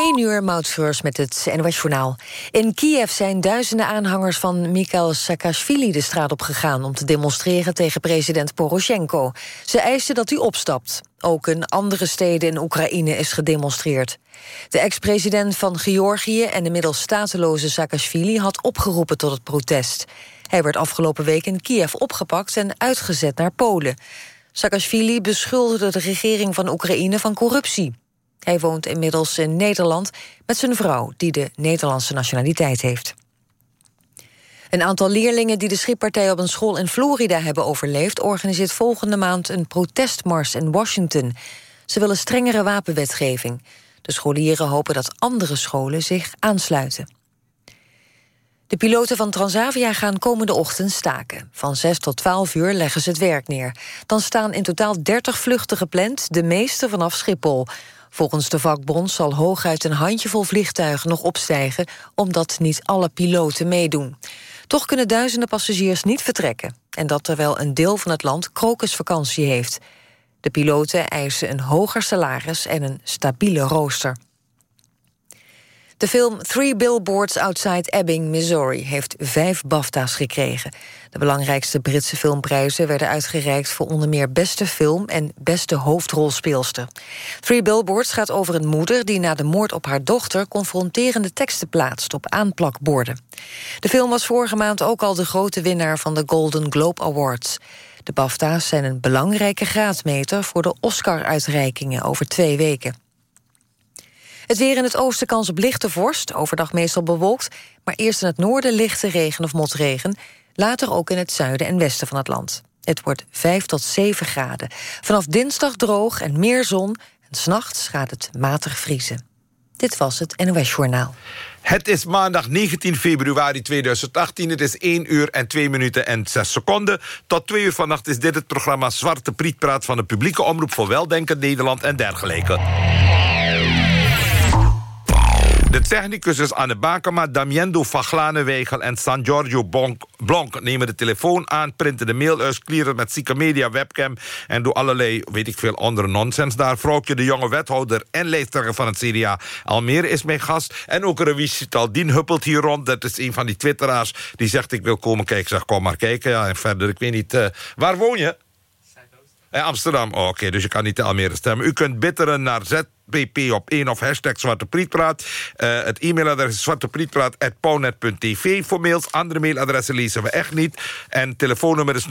1 uur, Moutschreurs met het NOS Journaal. In Kiev zijn duizenden aanhangers van Mikhail Saakashvili de straat op gegaan... om te demonstreren tegen president Poroshenko. Ze eisen dat hij opstapt. Ook in andere steden in Oekraïne is gedemonstreerd. De ex-president van Georgië en inmiddels stateloze Saakashvili... had opgeroepen tot het protest. Hij werd afgelopen week in Kiev opgepakt en uitgezet naar Polen. Saakashvili beschuldigde de regering van Oekraïne van corruptie. Hij woont inmiddels in Nederland met zijn vrouw... die de Nederlandse nationaliteit heeft. Een aantal leerlingen die de schietpartij op een school in Florida hebben overleefd... organiseert volgende maand een protestmars in Washington. Ze willen strengere wapenwetgeving. De scholieren hopen dat andere scholen zich aansluiten. De piloten van Transavia gaan komende ochtend staken. Van 6 tot 12 uur leggen ze het werk neer. Dan staan in totaal 30 vluchten gepland, de meeste vanaf Schiphol. Volgens de vakbond zal hooguit een handjevol vliegtuigen nog opstijgen... omdat niet alle piloten meedoen. Toch kunnen duizenden passagiers niet vertrekken. En dat terwijl een deel van het land krokusvakantie heeft. De piloten eisen een hoger salaris en een stabiele rooster. De film Three Billboards Outside Ebbing, Missouri... heeft vijf BAFTA's gekregen. De belangrijkste Britse filmprijzen werden uitgereikt... voor onder meer beste film en beste hoofdrolspeelster. Three Billboards gaat over een moeder... die na de moord op haar dochter confronterende teksten plaatst... op aanplakborden. De film was vorige maand ook al de grote winnaar... van de Golden Globe Awards. De BAFTA's zijn een belangrijke graadmeter... voor de Oscar-uitreikingen over twee weken. Het weer in het oosten kans op lichte vorst. Overdag meestal bewolkt. Maar eerst in het noorden lichte regen of motregen. Later ook in het zuiden en westen van het land. Het wordt 5 tot 7 graden. Vanaf dinsdag droog en meer zon. En s'nachts gaat het matig vriezen. Dit was het NOS Journaal. Het is maandag 19 februari 2018. Het is 1 uur en 2 minuten en 6 seconden. Tot 2 uur vannacht is dit het programma Zwarte Prietpraat... van de publieke omroep voor Weldenken Nederland en dergelijke. De technicus is Anne Bakema, Damiendo Vaglanenweigel en San Giorgio Blonk nemen de telefoon aan, printen de mail uit, clearen met Zieke Media webcam en doen allerlei, weet ik veel, andere nonsens daar. Vrouwtje de jonge wethouder en lijsttrekker van het CDA Almere is mijn gast. En ook Rewies Taldien huppelt hier rond. Dat is een van die twitteraars die zegt ik wil komen kijken. Ik zeg kom maar kijken. Ja, en verder, ik weet niet, uh, waar woon je? In Amsterdam, oh, oké, dus je kan niet te Almere stemmen. U kunt bitteren naar Z pp op 1 of hashtag Zwarte Prietpraat. Uh, het e-mailadres is zwarteprietpraat.pownet.tv voor mails. Andere mailadressen lezen we echt niet. En telefoonnummer is 0800-1121.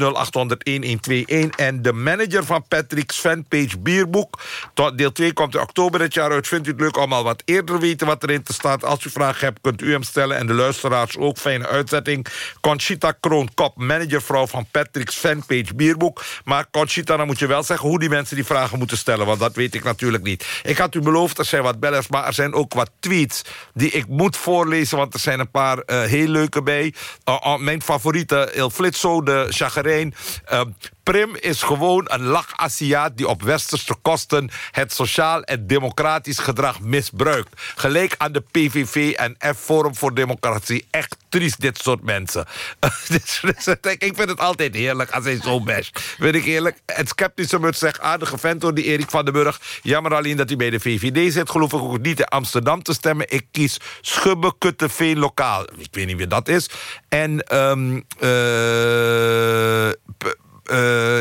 En de manager van Patrick's fanpage Bierboek. Tot deel 2 komt in oktober dit jaar uit. Vindt u het leuk om al wat eerder weten wat erin te staat? Als u vragen hebt, kunt u hem stellen. En de luisteraars ook. Fijne uitzetting. Conchita Kroonkop, managervrouw van Patrick's fanpage Bierboek. Maar Conchita, dan moet je wel zeggen hoe die mensen die vragen moeten stellen. Want dat weet ik natuurlijk niet. Ik had u beloofd, er zijn wat bellers, maar er zijn ook wat tweets... die ik moet voorlezen, want er zijn een paar uh, heel leuke bij. Uh, mijn favoriete, Il Flitso, de chagrijn... Prim is gewoon een lach-Aziat die op westerse kosten... het sociaal en democratisch gedrag misbruikt. Gelijk aan de PVV en F-Forum voor Democratie. Echt triest, dit soort mensen. Dus, dus, ik vind het altijd heerlijk als hij zo basht. Vind ik eerlijk. Het sceptische moet zegt, aardige vent door die Erik van den Burg. Jammer alleen dat hij bij de VVD zit. Geloof ik ook niet in Amsterdam te stemmen. Ik kies Schubbe Kutteveen lokaal. Ik weet niet wie dat is. En... Um,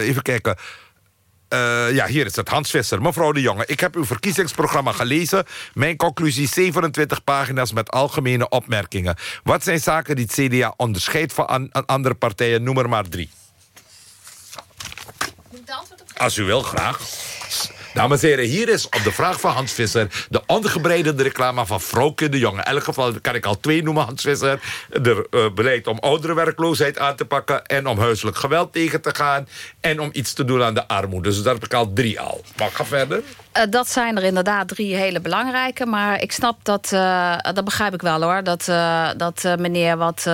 even kijken. Uh, ja, hier is het, Hans Visser. Mevrouw de Jonge, ik heb uw verkiezingsprogramma gelezen. Mijn conclusie 27 pagina's met algemene opmerkingen. Wat zijn zaken die het CDA onderscheidt van an andere partijen? Noem er maar drie. Als u wil, graag. Dames en heren, hier is op de vraag van Hans Visser... de ongebreide reclame van Vrouwke de Jonge. In elk geval kan ik al twee noemen, Hans Visser. De uh, beleid om ouderenwerkloosheid aan te pakken... en om huiselijk geweld tegen te gaan... en om iets te doen aan de armoede. Dus daar heb ik al drie al. Mag ga verder? Uh, dat zijn er inderdaad drie hele belangrijke. Maar ik snap dat, uh, dat begrijp ik wel hoor... dat, dat meneer wat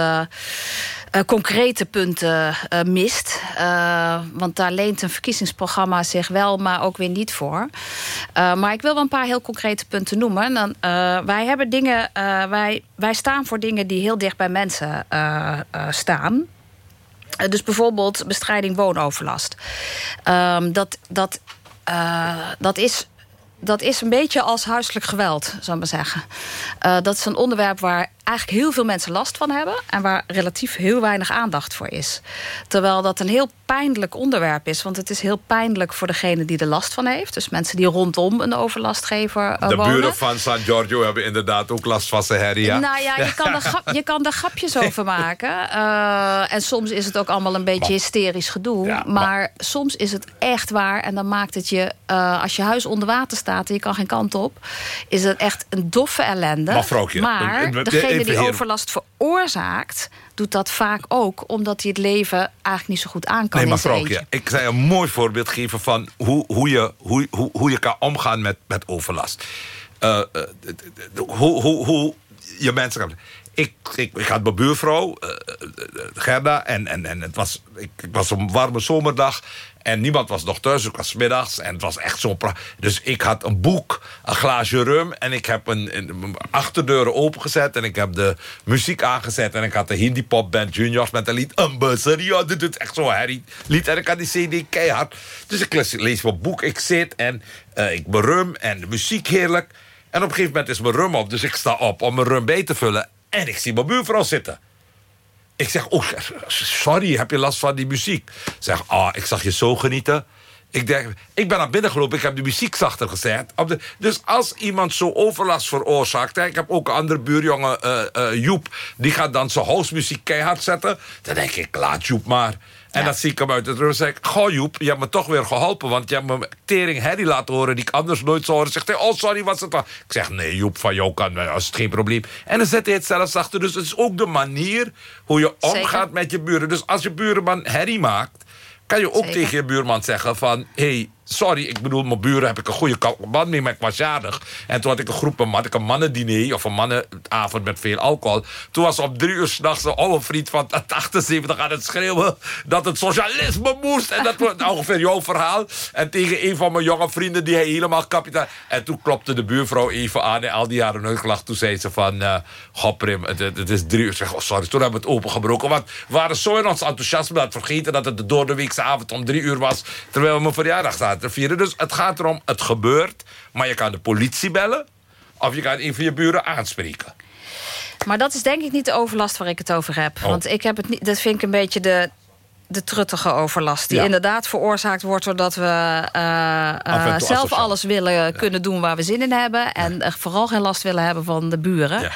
uh, concrete punten uh, mist. Uh, want daar leent een verkiezingsprogramma zich wel, maar ook weer niet voor. maar ik wil wel een paar heel concrete punten noemen. Dan, wij, hebben dingen, wij, wij staan voor dingen die heel dicht bij mensen staan. dus bijvoorbeeld bestrijding woonoverlast. Ehm, dat, dat, dat is dat is een beetje als huiselijk geweld, zou ik maar zeggen. Dat is een onderwerp waar eigenlijk heel veel mensen last van hebben... en waar relatief heel weinig aandacht voor is. Terwijl dat een heel pijnlijk onderwerp is. Want het is heel pijnlijk voor degene die er last van heeft. Dus mensen die rondom een overlastgever uh, De wonen. buren van San Giorgio hebben inderdaad ook last van zijn herrie. Ja? Nou ja, je kan, er grap, je kan er grapjes over maken. Uh, en soms is het ook allemaal een beetje hysterisch gedoe. Ja, maar, maar, soms is het echt waar. En dan maakt het je, uh, als je huis onder water staat... en je kan geen kant op... is het echt een doffe ellende. Maar, vrouwtje, maar degene die overlast veroorzaakt doet dat vaak ook omdat hij het leven eigenlijk niet zo goed aan kan. Nee, maar vrouwtje, ik zou een mooi voorbeeld geven van hoe, hoe, je, hoe, hoe, hoe je kan omgaan met, met overlast. Uh, uh, hoe, hoe, hoe je mensen kan. Ik, ik, ik had mijn buurvrouw, uh, Gerda, en, en, en het was, ik, ik was een warme zomerdag. En niemand was nog thuis, ik was middags. En het was echt zo Dus ik had een boek, een glaasje rum... en ik heb een, achterdeuren opengezet... en ik heb de muziek aangezet... en ik had de Hindi Pop Band Juniors met een lied... Ja, dit is echt zo herrie lied. En ik had die cd keihard. Dus ik lees, mijn boek, ik zit en uh, ik rum en de muziek heerlijk. En op een gegeven moment is mijn rum op. Dus ik sta op om mijn rum bij te vullen. En ik zie mijn buurvrouw zitten. Ik zeg, oh, sorry, heb je last van die muziek? Zeg, ah, ik zag je zo genieten. Ik, denk, ik ben naar binnen gelopen, ik heb de muziek zachter gezet. De, dus als iemand zo overlast veroorzaakt... ik heb ook een andere buurjongen, uh, uh, Joep... die gaat dan zijn housemuziek keihard zetten. Dan denk ik, laat Joep maar. En ja. dan zie ik hem uit het rug en zeg ik... Goh Joep, je hebt me toch weer geholpen... want je hebt me tering herrie laten horen... die ik anders nooit zou horen. Zegt hij, oh sorry, was het wel? Ik zeg, nee Joep, van jou kan als het geen probleem. En dan zet hij het zelfs achter. Dus het is ook de manier hoe je omgaat Zeker. met je buren. Dus als je buurman herrie maakt... kan je ook Zeker. tegen je buurman zeggen van... hey, sorry, ik bedoel, mijn buren heb ik een goede band mee, maar ik was jarig. En toen had ik een groep, had ik een mannendiner, of een mannenavond met veel alcohol. Toen was op drie uur s'nachts een oude vriend van 78 aan het schreeuwen... dat het socialisme moest. En dat was ongeveer jouw verhaal. En tegen een van mijn jonge vrienden, die hij helemaal kapitaal... En toen klopte de buurvrouw even aan en al die jaren gelacht. Toen zei ze van, uh, goh Prim, het, is drie uur. Zeg, oh, sorry, toen hebben we het opengebroken. Want we waren zo in ons enthousiasme dat vergeten... dat het de doordeweekse avond om drie uur was... terwijl we mijn verjaardag zaten vieren. Dus het gaat erom, het gebeurt. Maar je kan de politie bellen. Of je kan een van je buren aanspreken. Maar dat is denk ik niet de overlast waar ik het over heb. Oh. Want ik heb het niet, dat vind ik een beetje de, de truttige overlast. Die ja. inderdaad veroorzaakt wordt doordat we uh, uh, zelf alles willen ja. kunnen doen waar we zin in hebben. En ja. vooral geen last willen hebben van de buren.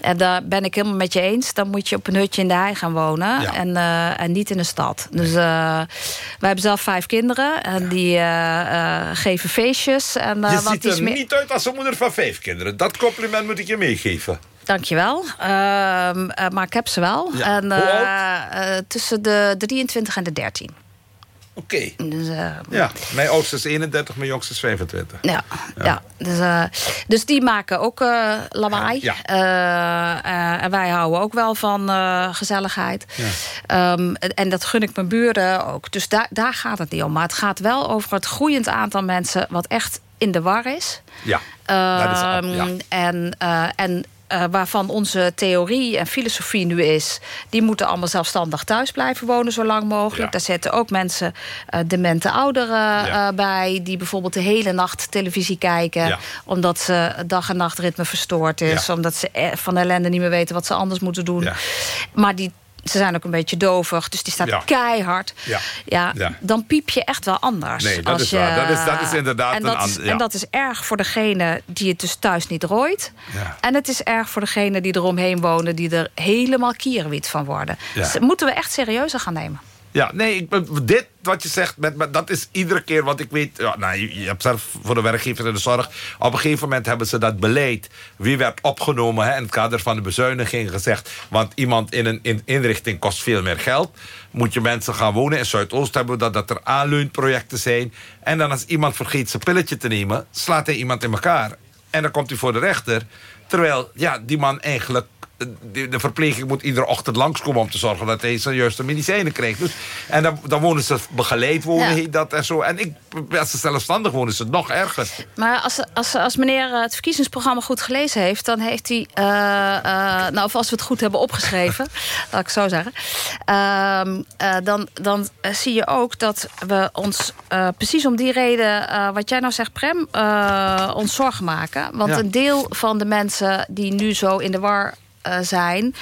En daar ben ik helemaal met je eens. Dan moet je op een hutje in de hei gaan wonen. Ja. En, uh, en niet in de stad. Dus uh, wij hebben zelf vijf kinderen. En die uh, geven feestjes. En, je ziet er niet uit als een moeder van vijf kinderen. Dat compliment moet ik je meegeven. Dankjewel. Uh, maar ik heb ze wel. Ja. En, tussen de 23 en de 13. Oké. Okay. Dus, uh, ja, mijn oudste is 31, mijn jongste is 25. Ja, ja. ja dus, uh, dus die maken ook uh, lawaai. Ja. en wij houden ook wel van gezelligheid. Ja. Um, en dat gun ik mijn buren ook. Dus daar, daar gaat het niet om. Maar het gaat wel over het groeiend aantal mensen... wat echt in de war is. Ja, dat is, ja. En, en uh, waarvan onze theorie en filosofie nu is... die moeten allemaal zelfstandig thuis blijven wonen zo lang mogelijk. Ja. Daar zetten ook mensen, uh, demente ouderen ja. uh, bij... die bijvoorbeeld de hele nacht televisie kijken... Ja. omdat ze dag- en nachtritme verstoord is. Omdat ze van ellende niet meer weten wat ze anders moeten doen. Maar die ze zijn ook een beetje dovig, dus die staat ja. keihard. Ja. Ja, ja. Dan piep je echt wel anders. Nee, dat als is je, waar. Dat is, dat is inderdaad en dat, een is, en dat is erg voor degene die het dus thuis niet rooit. Ja. En het is erg voor degene die eromheen wonen... die er helemaal kierenwit van worden. Dus dat moeten we echt serieuzer gaan nemen. Ja, nee, ik, dit wat je zegt, met, dat is iedere keer... want ik weet, ja, nou, je, hebt zelf voor de werkgevers en de zorg... op een gegeven moment hebben ze dat beleid... wie werd opgenomen hè, in het kader van de bezuiniging gezegd... want iemand in een in, inrichting kost veel meer geld... moet je mensen gaan wonen. In Zuidoost hebben we dat, dat er aanleunprojecten zijn. En dan als iemand vergeet zijn pilletje te nemen... slaat hij iemand in elkaar. En dan komt hij voor de rechter Terwijl ja, die man eigenlijk de, verpleging moet iedere ochtend langskomen... om te zorgen dat hij zijn juiste medicijnen krijgt. Dus, en dan, dan wonen ze begeleid, wonen dat en zo. En ik, als ze zelfstandig wonen, is het nog erger. Maar als, als, als meneer het verkiezingsprogramma goed gelezen heeft... dan heeft hij, uh, uh, nou, of als we het goed hebben opgeschreven... laat ik zo zeggen... Uh, dan, dan zie je ook dat we ons precies om die reden... wat jij nou zegt, Prem, ons zorgen maken. Want een deel van de mensen die nu zo in de war eh, zijn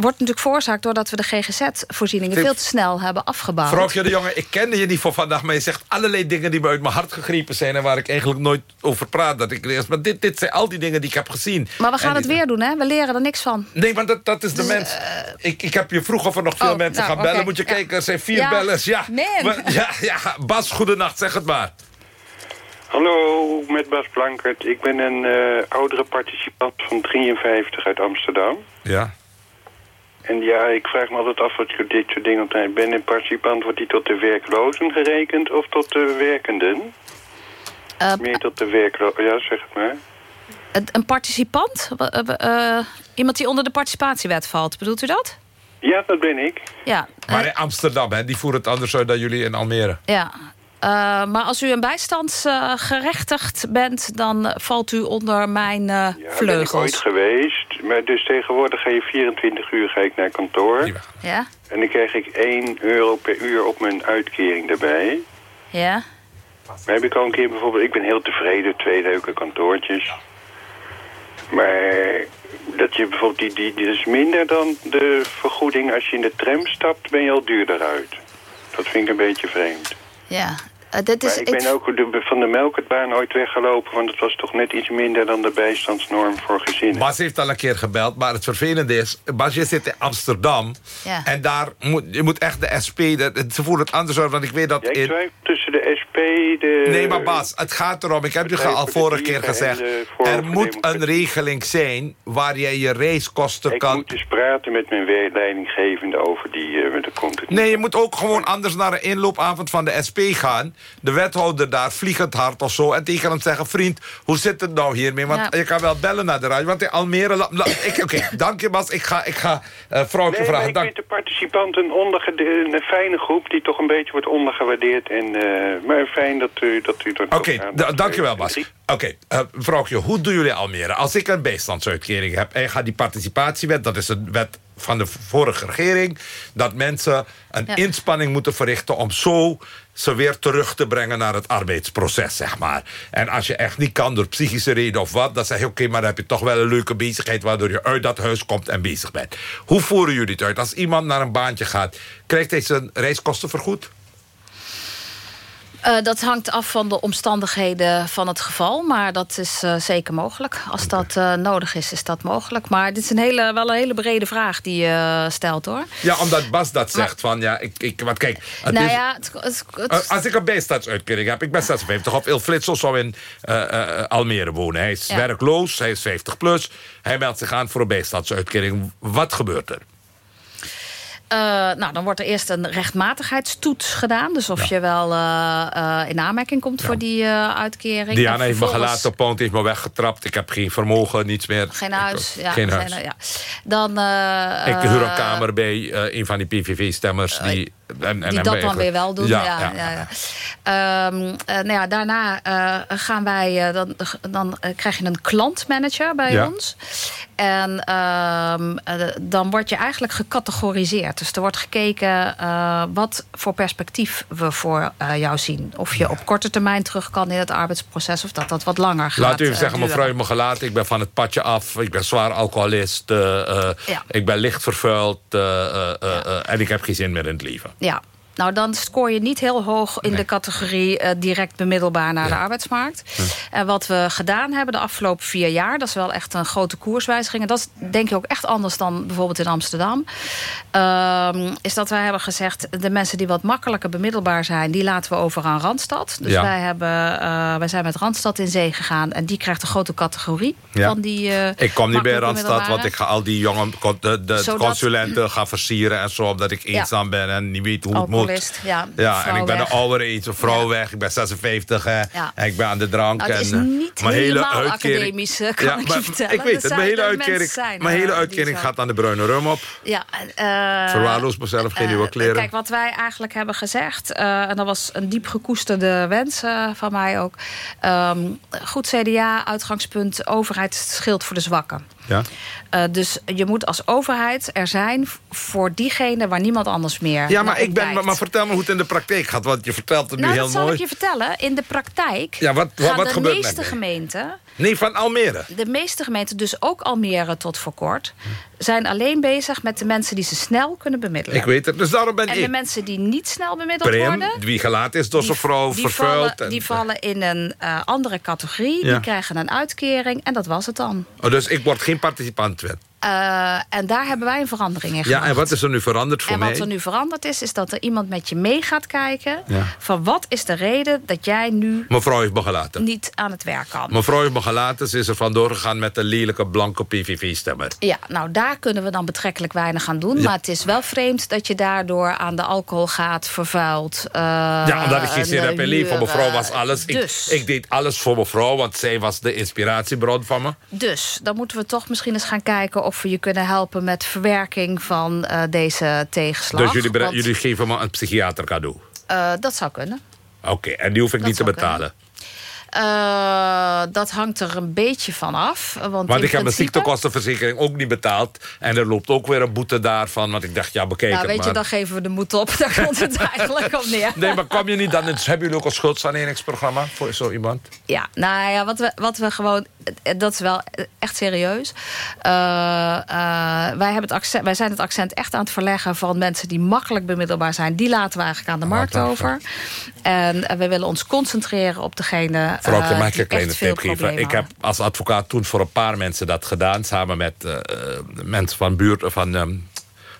wordt natuurlijk veroorzaakt doordat we de GGZ-voorzieningen veel te snel hebben afgebouwd. Vrouwtje de jongen, ik kende je niet voor vandaag, maar je zegt allerlei dingen die me uit mijn hart gegrepen zijn en waar ik eigenlijk nooit over praat. Dat ik lees. Maar dit, dit zijn al die dingen die ik heb gezien. Maar we gaan het weer doen, hè? We leren er niks van. Nee, maar dat, dat is de dus, mens. Uh, ik, ik heb je vroeg of er nog veel oh, mensen nou, gaan bellen. Moet je kijken, er zijn vier ja. bellers. Ja. ja, ja, Bas, goedenacht, zeg het maar. Hallo, met Bas Blankert. Ik ben een uh, oudere participant van 53 uit Amsterdam. Ja. En ja, ik vraag me altijd af wat je dit soort dingen op Ben Ben een participant, wordt die tot de werklozen gerekend of tot de werkenden? Uh, Meer tot de werklozen, ja, zeg het maar. Een participant? Uh, iemand die onder de participatiewet valt, bedoelt u dat? Ja, dat ben ik. Ja, maar in Amsterdam, hè? die voeren het anders uit dan jullie in Almere. Ja, uh, maar als u een bijstandsgerechtigd uh, bent... dan valt u onder mijn uh, ja, vleugels. ben ik ooit geweest. Maar dus tegenwoordig ga je 24 uur ga ik naar kantoor. Ja. En dan krijg ik 1 euro per uur op mijn uitkering daarbij. Ja. Maar heb ik al een keer bijvoorbeeld... Ik ben heel tevreden, twee leuke kantoortjes. Maar dat je bijvoorbeeld... Die, die, die is minder dan de vergoeding als je in de tram stapt... ben je al duurder uit. Dat vind ik een beetje vreemd. Ja, uh, dit is, ik ben ook de, van de melkertbaan ooit weggelopen... want het was toch net iets minder dan de bijstandsnorm voor gezinnen. Bas heeft al een keer gebeld, maar het vervelende is... Bas, je zit in Amsterdam ja. en daar moet, je moet echt de SP... De, ze voelen het anders uit, want ik weet dat... Ja, ik in... tussen de SP, de... Nee, maar Bas, het gaat erom, ik heb je al vorige keer gezegd... er moet een regeling zijn waar jij je reiskosten ik kan... Ik moet dus praten met mijn leidinggevende over die... Uh, de nee, je moet ook gewoon anders naar een inloopavond van de SP gaan de wethouder daar vliegend hard of zo... en tegen hem zeggen, vriend, hoe zit het nou hiermee? Want je kan wel bellen naar de radio. Want in Almere... Oké, dank je Bas. Ik ga, ik ga uh, vrouwtje nee, vragen. ik vind de participanten een, een fijne groep... die toch een beetje wordt ondergewaardeerd. En, uh, maar fijn dat u, dat u Oké, okay, dank je wel Bas. Oké, okay, uh, vrouwtje, hoe doen jullie Almere? Als ik een bijstandsuitkering heb en je gaat die participatiewet... dat is een wet van de vorige regering... dat mensen een inspanning moeten verrichten om zo ze weer terug te brengen naar het arbeidsproces, zeg maar. En als je echt niet kan door psychische reden of wat... dan zeg je, oké, maar dan heb je toch wel een leuke bezigheid... waardoor je uit dat huis komt en bezig bent. Hoe voeren jullie het uit? Als iemand naar een baantje gaat, krijgt hij zijn reiskosten vergoed? Uh, dat hangt af van de omstandigheden van het geval. Maar dat is uh, zeker mogelijk. Als okay. dat uh, nodig is, is dat mogelijk. Maar dit is een hele, wel een hele brede vraag die je stelt, hoor. Ja, omdat Bas dat zegt van... ja, ik, ik, wat kijk... Het nou is, ja, het, het, het, als ik een bijstandsuitkering heb... ik ben 56 of Il Flitsel zou in Almere wonen. Hij is ja. werkloos, hij is 50 plus. Hij meldt zich aan voor een bijstandsuitkering. Wat gebeurt er? Uh, nou, dan wordt er eerst een rechtmatigheidstoets gedaan. Dus of ja. je wel uh, uh, in aanmerking komt ja. voor die uitkering. Diana heeft me gelaten op poont, heeft me weggetrapt. Ik heb geen vermogen, niets meer. Geen huis. Ik, ja, geen huis. ja. Dan, ik huur een kamer bij een van die PVV-stemmers... die en, en, die dat dan weer wel doen. Ja, ja, ja. ja um, uh, nou ja, daarna uh, gaan wij, uh, dan, dan krijg je een klantmanager bij ons. En ehm, dan word je eigenlijk gecategoriseerd. Dus er wordt gekeken wat voor perspectief we voor jou zien. Of je op korte termijn terug kan in het arbeidsproces... of dat dat wat langer gaat Laat u even zeggen, mevrouw, me gelaten. Ik ben van het padje af. Ik ben zwaar alcoholist. Ik ben licht vervuild. En ik heb geen zin meer in het leven. Ja, nou, dan scoor je niet heel hoog in de categorie uh, direct bemiddelbaar naar ja. de arbeidsmarkt. En wat we gedaan hebben de afgelopen vier jaar, dat is wel echt een grote koerswijziging. En dat is denk ik ook echt anders dan bijvoorbeeld in Amsterdam. Uh, is dat wij hebben gezegd, de mensen die wat makkelijker bemiddelbaar zijn, die laten we over aan Randstad. Dus ja. wij, hebben, uh, wij zijn met Randstad in zee gegaan en die krijgt een grote categorie van die. Uh, ik kom niet bij Randstad, want ik ga al die jonge de, de consulenten gaan versieren en zo, omdat ik eenzaam ben en niet weet hoe het moet. Ja, ja en ik ben weg. een oudere iets, een vrouw Ja. weg. Ik ben 56 hè, Ja. en ik ben aan de drank. Nou, het is en, eh, niet mijn hele uitkering- academisch, eh, kan Ja, ik je vertellen. Ik weet het, mijn hele er uitkering, zijn, mijn eh, hele die uitkering gaat aan de bruine rum op. Ja, eh, Verwaarloos mezelf, geen eh, nieuwe kleren. Kijk, wat wij eigenlijk hebben gezegd... eh, en dat was een diep gekoesterde wens eh, van mij ook. Ehm, goed CDA, uitgangspunt... overheid schild voor de zwakken. Ja? Eh, dus je moet als overheid er zijn... voor diegene waar niemand anders meer Ja, maar, ik ben, maar vertel me hoe het in de praktijk gaat. Want je vertelt het nu nou, heel dat zal mooi. ik je vertellen. In de praktijk Ja, wat- wat- gaan wat de meeste gemeenten... Nee, van Almere. de meeste gemeenten, dus ook Almere tot voor kort... zijn alleen bezig met de mensen die ze snel kunnen bemiddelen. Ik weet het, dus daarom ben en de ik. mensen die niet snel bemiddeld Prim, worden... wie gelaten is door zijn vrouw, die vervuild. vallen, en- die vallen in een eh, andere categorie. Ja. Die krijgen een uitkering en dat was het dan. Oh, dus ik word geen participant. meer. Eh, en daar hebben wij een verandering in Ja, gemaakt. en wat is er nu veranderd voor En mij? wat er nu veranderd is, is dat er iemand met je mee gaat kijken... Ja. van wat is de reden dat jij nu Mevrouw heeft me gelaten. niet aan het werk kan. Mevrouw heeft me gelaten. Ze is er vandoor gegaan met een lelijke blanke PVV-stemmer. Ja, nou daar kunnen we dan betrekkelijk weinig aan doen. Maar het is wel vreemd dat je daardoor aan de alcohol gaat, vervuilt. eh, Ja, omdat ik geen zin en, heb in leven. Mevrouw huur, was alles. Ik, Dus, ik deed alles voor mevrouw, want zij was de inspiratiebron van me. dus dan moeten we toch misschien eens gaan kijken... of we je kunnen helpen met verwerking van eh, deze tegenslag. Dus jullie, Want, jullie geven me een psychiater cadeau. eh, dat zou kunnen. Oké, en die hoef ik Dat niet te betalen. Eh, dat hangt er een beetje van af. Want, Want ik heb mijn ziektekostenverzekering ook niet betaald. En er loopt ook weer een boete daarvan. Want ik dacht, ja, bekijk Nou, het weet maar. je, dan geven we de moed op. Daar komt het eigenlijk op neer. Nee, maar kom je niet dan... Hebben jullie ook een schuldsaneringsprogramma voor zo iemand? Ja, nou ja, wat we, wat we gewoon... Dat is wel echt serieus. Eh, eh, wij, hebben het accent, wij zijn het accent echt aan het verleggen... van mensen die makkelijk bemiddelbaar zijn. Die laten we eigenlijk aan de markt over. En eh, we willen ons concentreren op degene... Vooral, eh, mag ik een kleine tip geven? Ik heb als advocaat toen voor een paar mensen dat gedaan... samen met mensen van buurt van ehm,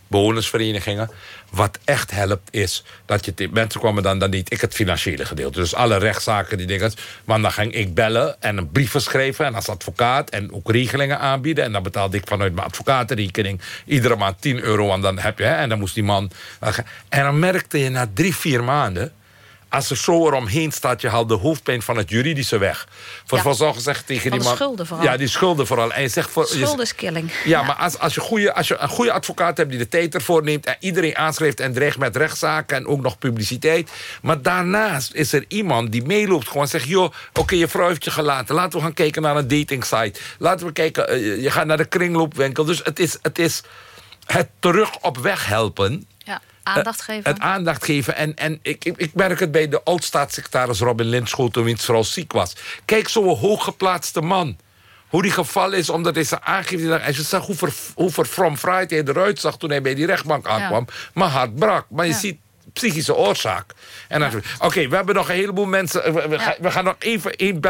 bewonersverenigingen. Wat echt helpt is dat je... Mensen kwamen dan, dan niet ik het financiële gedeelte. Dus alle rechtszaken, die dingen. Maar dan ging ik bellen en een brieven schrijven... en als advocaat en ook regelingen aanbieden. En dan betaalde ik vanuit mijn advocatenrekening... iedere maand 10 euro en dan, heb je, hè, en dan moest die man... En dan merkte je na drie, vier maanden... Als er zo eromheen staat, je haalt de hoofdpijn van het juridische weg. Voor Ja. verzorgen zegt tegen Van die man... schulden vooral. Ja, die schulden vooral. En je zegt voor, je- Schuld is killing. ja, maar als, als, je goede, als je een goede advocaat hebt die de tijd ervoor neemt... en iedereen aanschrijft en dreigt met rechtszaken en ook nog publiciteit... maar daarnaast is er iemand die meeloopt gewoon zegt... joh, oké, je vrouw heeft je gelaten. Laten we gaan kijken naar een datingsite. Laten we kijken, eh, je gaat naar de kringloopwinkel. Dus het is het, is het terug op weg helpen... Aandacht Eh, geven. Het aandacht geven. En, en ik, ik, ik merk het bij de oud-staatssecretaris Robin Linschoten... wiens vrouw ziek was. Kijk, zo'n hooggeplaatste man. Hoe die gevallen is, omdat hij ze aangeeft. En je zag hoe, ver, hoe verfromfraaid hij eruit zag... toen hij bij die rechtbank aankwam. Maar hart brak. Maar je Ja. ziet psychische oorzaak. Oké, we hebben nog een heleboel mensen. eh, We, we, gaan, we gaan nog even één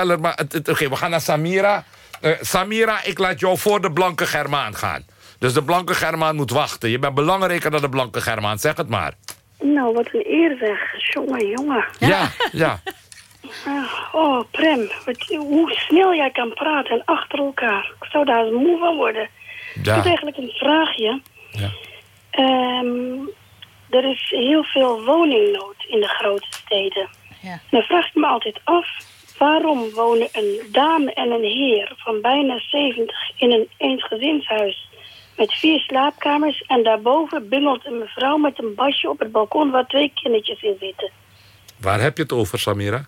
het- Oké, we gaan naar Samira. Eh, Samira, ik laat jou voor de blanke Germaan gaan. Dus de blanke Germaan moet wachten. Je bent belangrijker dan de blanke Germaan. Zeg het maar. Nou, wat een eer zeg. Jongen, jongen. Ja, ja. Ah, oh, Prem, wat, hoe snel jij kan praten en achter elkaar. Ik zou daar moe van worden. Ik Ja. heb eigenlijk een vraagje. Ja. Ehm, er is heel veel woningnood in de grote steden. Ja. Dan vraag ik me altijd af... waarom wonen een dame en een heer van bijna 70 in een eensgezinshuis... met vier slaapkamers en daarboven bungelt een mevrouw met een basje op het balkon... waar twee kindertjes in zitten. Waar heb je het over, Samira?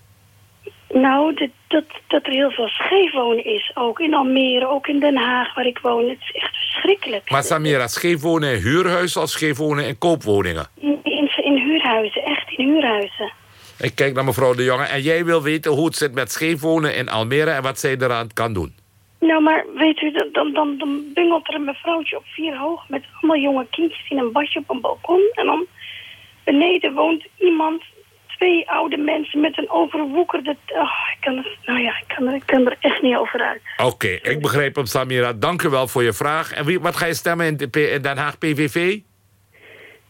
Nou, dat, dat, dat er heel veel scheef wonen is. Ook in Almere, ook in Den Haag waar ik woon. Het is echt verschrikkelijk. Maar Samira, scheef wonen in huurhuizen of scheef wonen in koopwoningen? In, in, in huurhuizen, echt in huurhuizen. Ik kijk naar mevrouw de Jonge. En jij wil weten hoe het zit met scheef wonen in Almere... en wat zij eraan kan doen. Nou, maar weet u, dan, dan, dan bungelt er een mevrouwtje op vier hoog... met allemaal jonge kindjes in een basje op een balkon. En dan beneden woont iemand, twee oude mensen... met een overwoekerde... Oh, ik kan er, nou ja, ik kan er, ik kan er echt niet over uit. Oké, ik begrijp hem, Samira. Dank u wel voor je vraag. En wie, wat ga je stemmen in, de in Den Haag PVV?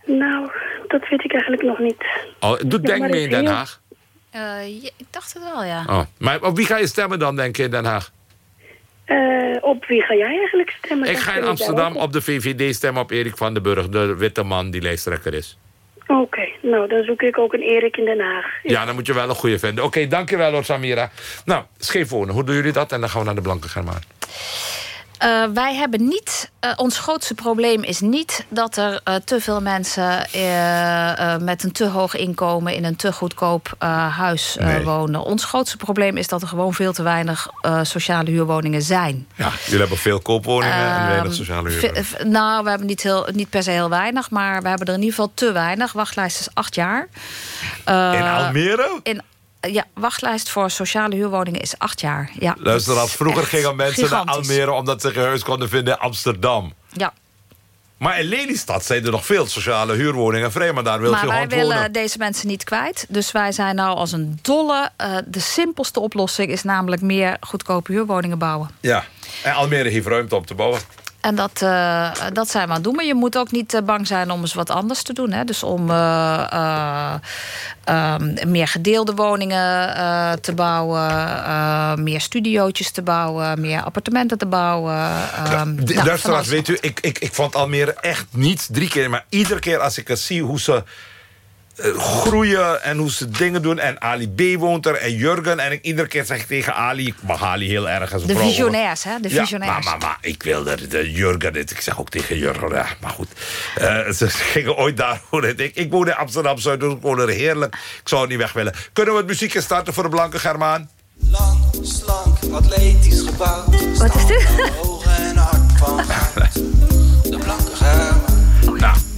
Nou, dat weet ik eigenlijk nog niet. Oh, doe Ja, denk maar mee in Den Haag. Eh, ja, ik dacht het wel, ja. Oh. Maar op wie ga je stemmen dan, denk je, in Den Haag? Eh, op wie ga jij eigenlijk stemmen? Ik ga in Amsterdam op de VVD stemmen op Erik van den Burg... de witte man die lijsttrekker is. Oké, nou dan zoek ik ook een Erik in Den Haag. Ja, dan moet je wel een goede vinden. Oké, dankjewel hoor, Samira. Nou, scheef wonen, hoe doen jullie dat? En dan gaan we naar de Blanke Germaan. Uh, wij hebben niet, uh, ons grootste probleem is niet dat er uh, te veel mensen met een te hoog inkomen in een te goedkoop huis nee. wonen. Ons grootste probleem is dat er gewoon veel te weinig sociale huurwoningen zijn. Ja, jullie hebben veel koopwoningen en Ehm, weinig sociale huurwoningen. Nou, we hebben niet, heel, niet per se heel weinig, maar we hebben er in ieder geval te weinig. Wachtlijst is acht jaar. in Almere? In ja, wachtlijst voor sociale huurwoningen is acht jaar. Ja, Luister, vroeger gingen mensen gigantisch. naar Almere... omdat ze geen huis konden vinden in Amsterdam. Ja. Maar in Lelystad zijn er nog veel sociale huurwoningen vrij... maar daar wil maar je wij gewoon willen wonen. deze mensen niet kwijt. Dus wij zijn nou als een dolle... Uh, de simpelste oplossing is namelijk meer goedkope huurwoningen bouwen. Ja, en Almere heeft ruimte om te bouwen. En dat, uh, dat zijn we aan het doen. Maar je moet ook niet uh, bang zijn om eens wat anders te doen. Hè? Dus om uh, meer gedeelde woningen te bouwen... meer studiootjes te bouwen, meer appartementen te bouwen. Ja, nou, luisteraars, weet u, ik, ik, ik vond Almere echt niet drie keer... maar iedere keer als ik het zie hoe ze groeien en hoe ze dingen doen. En Ali B. woont er en Jurgen. En ik, iedere keer zeg ik tegen Ali... Ik mag Ali heel erg als De visionairs, hè? De visionairs. Ja, maar, maar, maar ik wil de, de Jurgen... Ik zeg ook tegen Jurgen, ja, maar goed. Uh, ze gingen ooit daar wonen. Ik, ik woon in Amsterdam-Zuid, dus ik woon er heerlijk. Ik zou het niet weg willen. Kunnen we het muziekje starten voor de Blanke Germaan? Lang, slank, atletisch gebouwd. Wat is dit? Hoog en hard van De Blanke Germaan.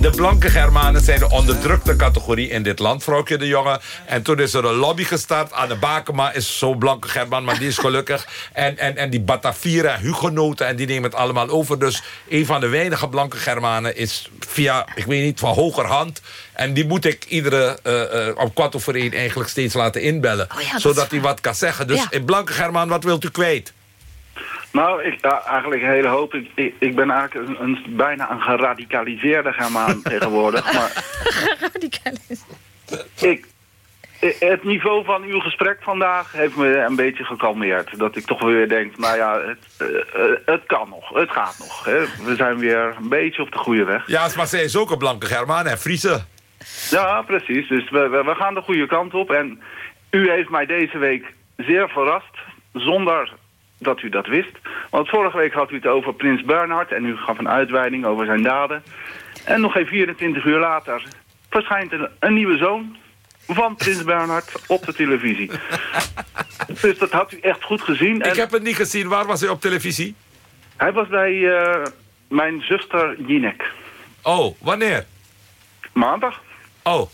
De blanke Germanen zijn de onderdrukte categorie in dit land, vrouwtje de jongen. En toen is er een lobby gestart. Anne Bakema is zo'n blanke German, maar die is gelukkig. En, en, en die Batavieren, Hugenoten, en die nemen het allemaal over. Dus een van de weinige blanke Germanen is via, ik weet niet, van hogerhand. En die moet ik iedere, uh, uh, op kwart over één eigenlijk steeds laten inbellen. Oh ja, zodat hij wat kan zeggen. Dus Ja. in blanke Germaan, wat wilt u kwijt? Nou, ik, ja, eigenlijk een hele hoop. Ik, ik, ik ben eigenlijk een, een- bijna een geradicaliseerde Germaan tegenwoordig. Maar ik, het niveau van uw gesprek vandaag heeft me een beetje gekalmeerd. Dat ik toch weer denk, nou ja, het, eh, het kan nog. Het gaat nog. Hè. We zijn weer een beetje op de goede weg. Ja, maar zij is ook een blanke Germaan, en Friese. Ja, precies. Dus we, we, we gaan de goede kant op. En u heeft mij deze week zeer verrast, zonder dat u dat wist. Want vorige week had u het over Prins Bernhard... en u gaf een uitweiding over zijn daden. En nog geen 24 uur later verschijnt er een nieuwe zoon van Prins Bernhard op de televisie. dus dat had u echt goed gezien. Ik heb het niet gezien. Waar was hij op televisie? Hij was bij eh, mijn zuster Jinek. Oh, wanneer? Maandag. Oh,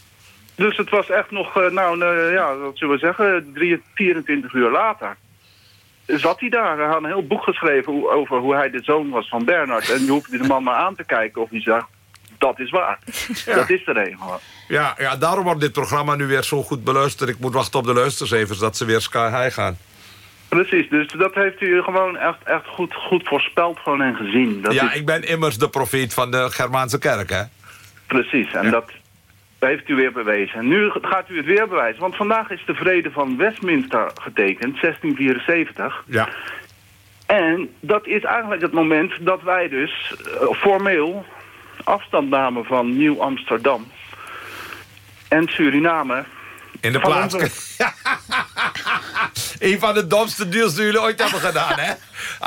Dus het was echt nog, eh, nou, eh, ja, wat zullen we zeggen, drie- 24 uur later. Zat hij daar. Hij had een heel boek geschreven over hoe hij de zoon was van Bernard. En je hoeft de man maar aan te kijken of hij zegt, dat is waar. Dat is een. gewoon. Ja, ja, daarom wordt dit programma nu weer zo goed beluisterd. Ik moet wachten op de luistercijfers dat ze weer sky high gaan. Precies, dus dat heeft u gewoon echt, echt goed, goed voorspeld gewoon en gezien. Dat ja, is, ik ben immers de profeet van de Germaanse kerk, hè? Precies, en dat heeft u weer bewezen. En nu gaat u het weer bewijzen, want vandaag is de vrede van Westminster getekend, 1674. Ja. En dat is eigenlijk het moment dat wij dus eh, formeel afstand namen van Nieuw-Amsterdam en Suriname. In de plaats. onze- een van de domste deals die jullie ooit hebben gedaan, hè?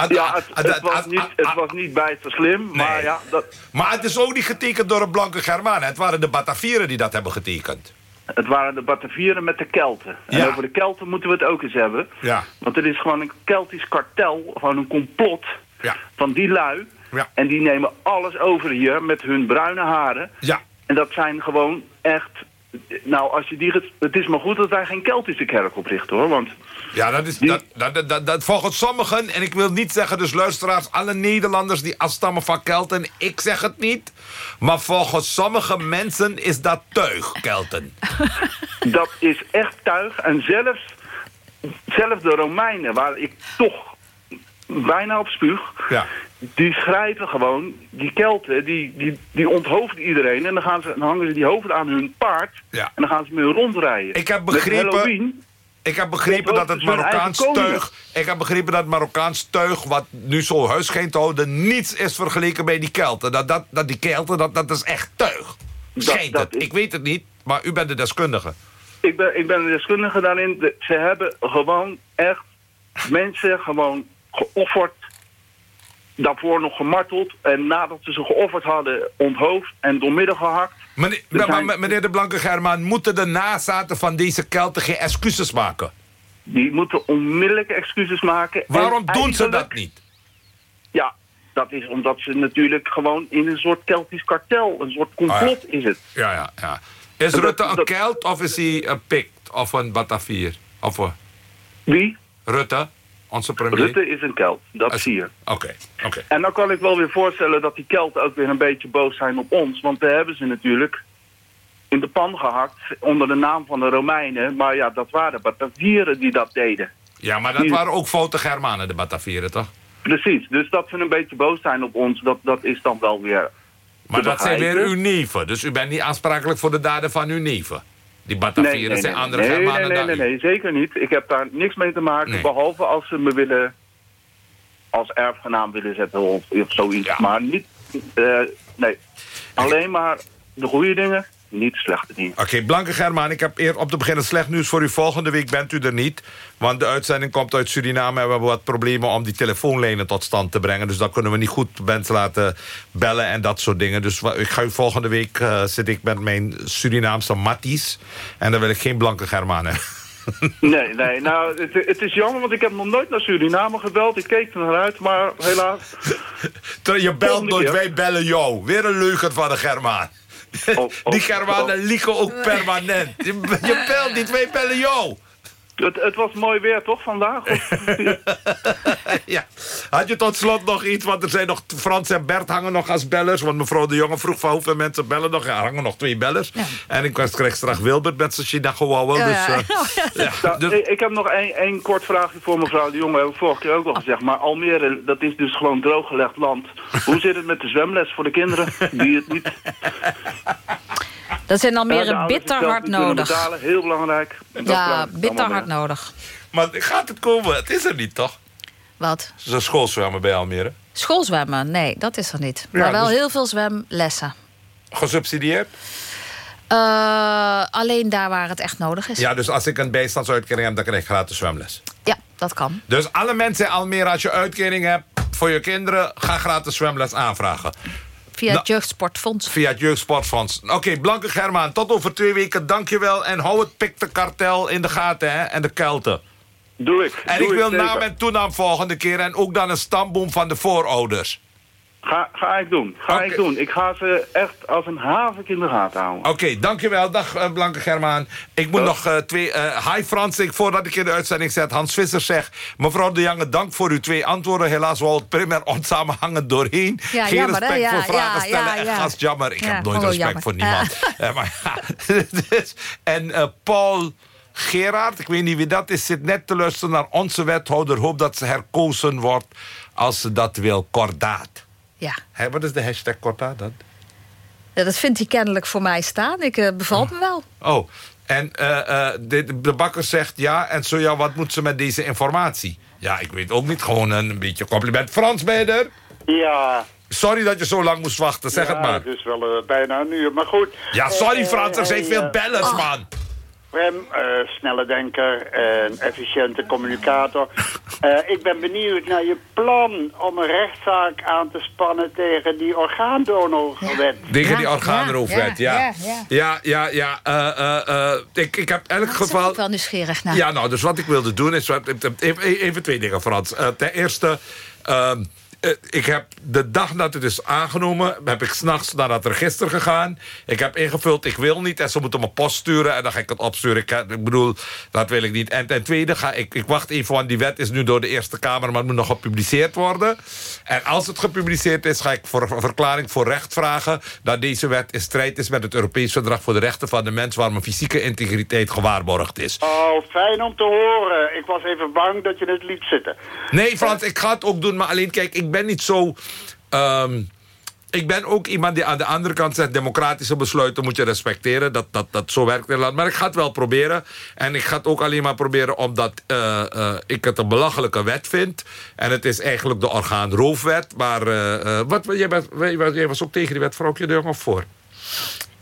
Ja, het, het, was, niet, het was niet bijster slim, maar Nee. ja, dat, Maar het is ook niet getekend door een blanke Germaan. Het waren de Batavieren die dat hebben getekend. het waren de Batavieren met de Kelten. En Ja. over de Kelten moeten we het ook eens hebben. Ja. Want er is gewoon een Keltisch kartel, gewoon een complot Ja. van die lui. Ja. En die nemen alles over hier met hun bruine haren. Ja. En dat zijn gewoon echt... Nou, als je die... Het is maar goed dat wij geen Keltische kerk oprichten, hoor. Want Ja, dat is Die- dat, dat, dat, dat- volgens sommigen, en ik wil niet zeggen, dus luisteraars, alle Nederlanders die afstammen van Kelten, ik zeg het niet, maar volgens sommige mensen is dat tuig, Kelten. dat is echt tuig. En zelfs, zelfs de Romeinen, waar ik toch bijna op spuug... Ja. Die schrijven gewoon, die Kelten, die, die, die onthoofden iedereen... en dan, gaan ze, dan hangen ze die hoofden aan hun paard... Ja. en dan gaan ze mee rondrijden. Ik heb begrepen- Ik heb begrepen dat het Marokkaans tuig, ik heb begrepen dat het Marokkaans tuig, wat nu zo huis schijnt te houden, niets is vergeleken bij die Kelten. Dat, dat, dat die Kelten, dat, dat is echt tuig. Dat- Schijnt dat het. is- Ik weet het niet, maar u bent de deskundige. Ik ben, ik ben een deskundige daarin. De- ze hebben gewoon echt mensen gewoon geofferd. Daarvoor nog gemarteld. En nadat ze ze geofferd hadden, onthoofd en doormidden gehakt. Meneer, Er maar- meneer de Blanke Germaan, moeten de nazaten van deze Kelten geen excuses maken? Die moeten onmiddellijke excuses maken. En Waarom doen ze dat niet? Ja, dat is omdat ze natuurlijk gewoon in een soort Keltisch kartel, een soort complot is het. Ja, ja, ja. Is Dat- Rutte een dat- Kelt of is hij een Pikt of een Batavier? Of een Wie? Rutte, onze premier? Rutte is een Kelt, dat zie je. Oké, oké. En dan kan ik wel weer voorstellen dat die Kelten ook weer een beetje boos zijn op ons. Want daar hebben ze natuurlijk in de pan gehakt onder de naam van de Romeinen. Maar ja, dat waren Batavieren die dat deden. Ja, maar dat Die- waren ook foute Germanen, de Batavieren, toch? Precies, dus dat ze een beetje boos zijn op ons, dat, dat is dan wel weer... Maar dat zijn weer uw neven. Dus u bent niet aansprakelijk voor de daden van uw neven. Die Batavieren zijn andere nee, Germanen nee, nee, dan nee, u. nee, zeker niet. Ik heb daar niks mee te maken, Nee. behalve als ze me willen als erfgenaam willen zetten of, of zoiets. Ja. Maar niet, eh, nee, alleen maar de goede dingen, niet slechte dingen. Oké, Blanke Germaan, ik heb eer op te beginnen slecht nieuws voor u. Volgende week bent u er niet. Want de uitzending komt uit Suriname en we hebben wat problemen om die telefoonlijnen tot stand te brengen. Dus dan kunnen we niet goed mensen laten bellen en dat soort dingen. Dus ik ga u volgende week eh, zit ik met mijn Surinaamse matties. En dan wil ik geen Blanke Germaan hebben. Nee, nee, nou, het, het is jammer, want ik heb nog nooit naar Suriname gebeld. Ik keek er naar uit, maar helaas. Je belt nooit, wij bellen jou. Weer een leugen van de Germaan. Die oh. liegen ook permanent. Je, je belt niet, wij bellen jou. Het, het was mooi weer, toch, vandaag? Ja. Had je tot slot nog iets, want er zijn nog Frans en Bert hangen nog als bellers. Want mevrouw de Jonge vroeg van hoeveel mensen bellen nog. Ja, er hangen nog twee bellers. En ik was- kreeg straks Wilbert met zijn China-gewauwel. Ja, Dus, ja. eh, ja, Nou, dus- ik- ik heb nog één, één kort vraagje voor mevrouw de Jonge. Heb ik vorige keer ook al gezegd. Maar Almere, dat is dus gewoon drooggelegd land. Hoe zit het met de zwemles voor de kinderen die het niet... Dat zijn de Almere ouders bitter hard nodig. Betalen, heel belangrijk. En dat Ja, bitter hard nodig. maar gaat het komen? Het is er niet, toch? Wat? Zo'n schoolzwemmen bij Almere. Schoolzwemmen? Nee, dat is er niet. Ja, maar wel dus- heel veel zwemlessen. Gesubsidieerd? Eh, alleen daar waar het echt nodig is. Ja, dus als ik een bijstandsuitkering heb, dan krijg ik gratis zwemles. Ja, dat kan. Dus alle mensen in Almere, als je uitkering hebt voor je kinderen... ga gratis zwemles aanvragen. Via Nou- het Jeugdsportfonds. Via het Jeugdsportfonds. Oké, Blanke Germaan, tot over twee weken. Dankjewel. En hou het piktekartel in de gaten, hè. En de Kelten. Doe ik. En doe ik wil zeker. naam en toenaam volgende keer. En ook dan een stamboom van de voorouders. Ga, ga ik doen. Ga ik doen. Ik ga ze echt als een havik in de gaten houden. Oké, dankjewel. Dag eh, Blanke Germaan. Ik moet nog eh, twee... eh hi Frans, ik, voordat ik in de uitzending zet. Hans Visser zegt... Mevrouw de Jange, dank voor uw twee antwoorden. Helaas wel het primair onsamenhangend doorheen. Ja, Geen jammer, hè? respect Ja, voor vragen ja, stellen. ja, en ja. gast, jammer. Ik Ja, heb nooit gewoon respect jammer. voor niemand. Maar, dus- en eh, Paul... Gerard, ik weet niet wie dat is, zit net te luisteren naar onze wethouder. Hoop dat ze herkozen wordt als ze dat wil. Kordaat. Ja. Hé, wat is de hashtag Kordaat dan? Ja, dat vindt hij kennelijk voor mij staan. Ik eh, bevalt me wel. Oh, en eh, eh, de, de bakker zegt ja, en zo ja, wat moet ze met deze informatie? Ja, ik weet ook niet, gewoon een, beetje compliment. Frans, ben je er? Ja, Sorry dat je zo lang moest wachten, zeg ja, het maar. het is wel eh, bijna een uur, maar goed. Ja, sorry Frans, er zijn hey, veel bellers, man. Rem, eh, snelle denker en efficiënte communicator. Eh, ik ben benieuwd naar je plan om een rechtszaak aan te spannen tegen die orgaandonorwet. Tegen Ja, die orgaanroofwet, ja. ja, Ja, ja, ja, ja. eh, eh, eh, ik, ik heb in elk ben geval... ik wel nieuwsgierig naar. Ja, nou, dus wat ik wilde doen is... Even, even twee dingen, Frans. Eh, ten eerste... ehm, eh, ik heb de dag dat het is aangenomen... heb ik s'nachts naar dat register gegaan. Ik heb ingevuld, ik wil niet. En ze moeten me post sturen. En dan ga ik het opsturen. Ik, ik bedoel, dat wil ik niet. En ten tweede, ga ik, ik wacht even... want die wet is nu door de Eerste Kamer... maar het moet nog gepubliceerd worden. En als het gepubliceerd is... ga ik voor een verklaring voor recht vragen... dat deze wet in strijd is met het Europees Verdrag... voor de rechten van de mens... waar mijn fysieke integriteit gewaarborgd is. Oh, fijn om te horen. Ik was even bang dat je het liet zitten. Nee, Frans, ik ga het ook doen. Maar alleen, kijk, ik ben niet zo... ehm, ik ben ook iemand die aan de andere kant zegt... democratische besluiten moet je respecteren. Dat, dat, dat zo werkt Nederland. Maar ik ga het wel proberen. En ik ga het ook alleen maar proberen... omdat eh, eh, ik het een belachelijke wet vind. En het is eigenlijk de orgaanroofwet. Maar eh, wat, jij, bent, was- ook tegen die wet, vrouwtje de of voor?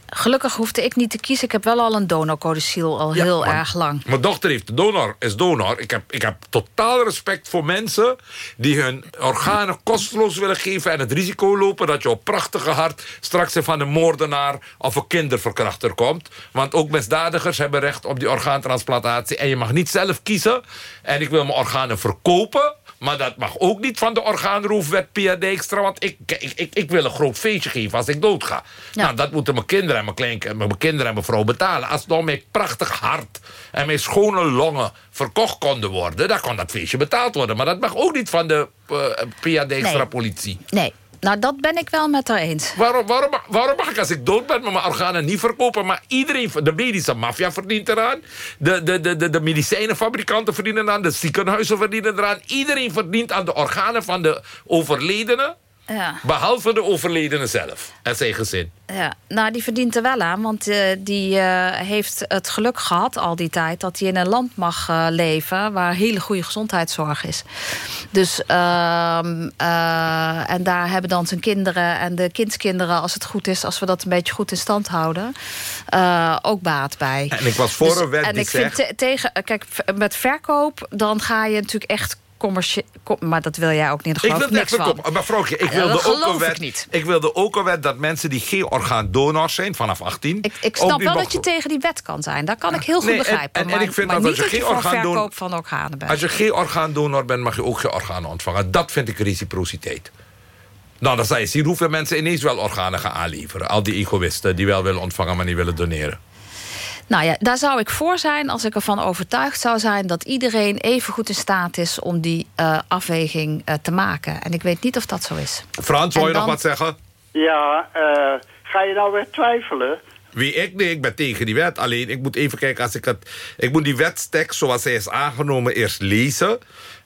Gelukkig hoefde ik niet te kiezen. Ik heb wel al een donorcodiciel al Ja, heel maar erg lang. Mijn dochter heeft donor, is donor. Ik heb, ik heb totaal respect voor mensen... die hun organen kosteloos willen geven... en het risico lopen dat je op prachtige hart... straks van een moordenaar of een kinderverkrachter komt. Want ook misdadigers hebben recht op die orgaantransplantatie... en je mag niet zelf kiezen. En ik wil mijn organen verkopen... Maar dat mag ook niet van de orgaanroofwet Pia Dijkstra... want ik, ik, ik, ik wil een groot feestje geven als ik doodga. Ja. Nou, dat moeten mijn kinderen en mijn, kleink- mijn kinderen en mijn vrouw betalen. Als nou mijn prachtig hart en mijn schone longen verkocht konden worden... dan kon dat feestje betaald worden. Maar dat mag ook niet van de eh, Pia Dijkstra Nee. politie. Nee, nou dat ben ik wel met haar eens. Waarom, waarom, waarom mag ik als ik dood ben mijn organen niet verkopen? Maar iedereen, de medische maffia verdient eraan. De, de, de, de, de medicijnenfabrikanten verdienen eraan. De ziekenhuizen verdienen eraan. Iedereen verdient aan de organen van de overledene. Ja. Behalve de overledene zelf en zijn gezin. Ja, nou, die verdient er wel aan, want eh, die eh, heeft het geluk gehad al die tijd... dat hij in een land mag eh, leven waar hele goede gezondheidszorg is. Dus, ehm, eh, en daar hebben dan zijn kinderen en de kindskinderen... als het goed is, als we dat een beetje goed in stand houden... eh, ook baat bij. En ik was voor Dus- een wet en die ik vind te- tegen, kijk, met verkoop, dan ga je natuurlijk echt commercieel... Maar dat wil jij ook niet, Ik wil niks van. Maar vrouwtje, ik wilde, dat ook een wet, niet. ik wilde ook een wet dat mensen die geen orgaandonor zijn vanaf 18... Ik, snap wel dat je tegen die wet kan zijn. Dat kan ik heel goed Nee, begrijpen. en- en maar, ik vind maar dat niet als je geen voor orgaan doen- verkoop van organen bent. Als je geen orgaandonor bent, mag je ook geen organen ontvangen. Dat vind ik reciprociteit. Nou, dan zal je zien hoeveel mensen ineens wel organen gaan aanleveren. Al die egoïsten die wel willen ontvangen, maar niet willen doneren. Nou ja, daar zou ik voor zijn als ik ervan overtuigd zou zijn... dat iedereen even goed in staat is om die eh, afweging eh, te maken. En ik weet niet of dat zo is. Frans, wil je nog wat zeggen? Ja, eh, ga je nou weer twijfelen? Wie ik? Nee, ik ben tegen die wet. Alleen, ik moet even kijken als ik het... Ik moet die wetstekst zoals hij is aangenomen eerst lezen.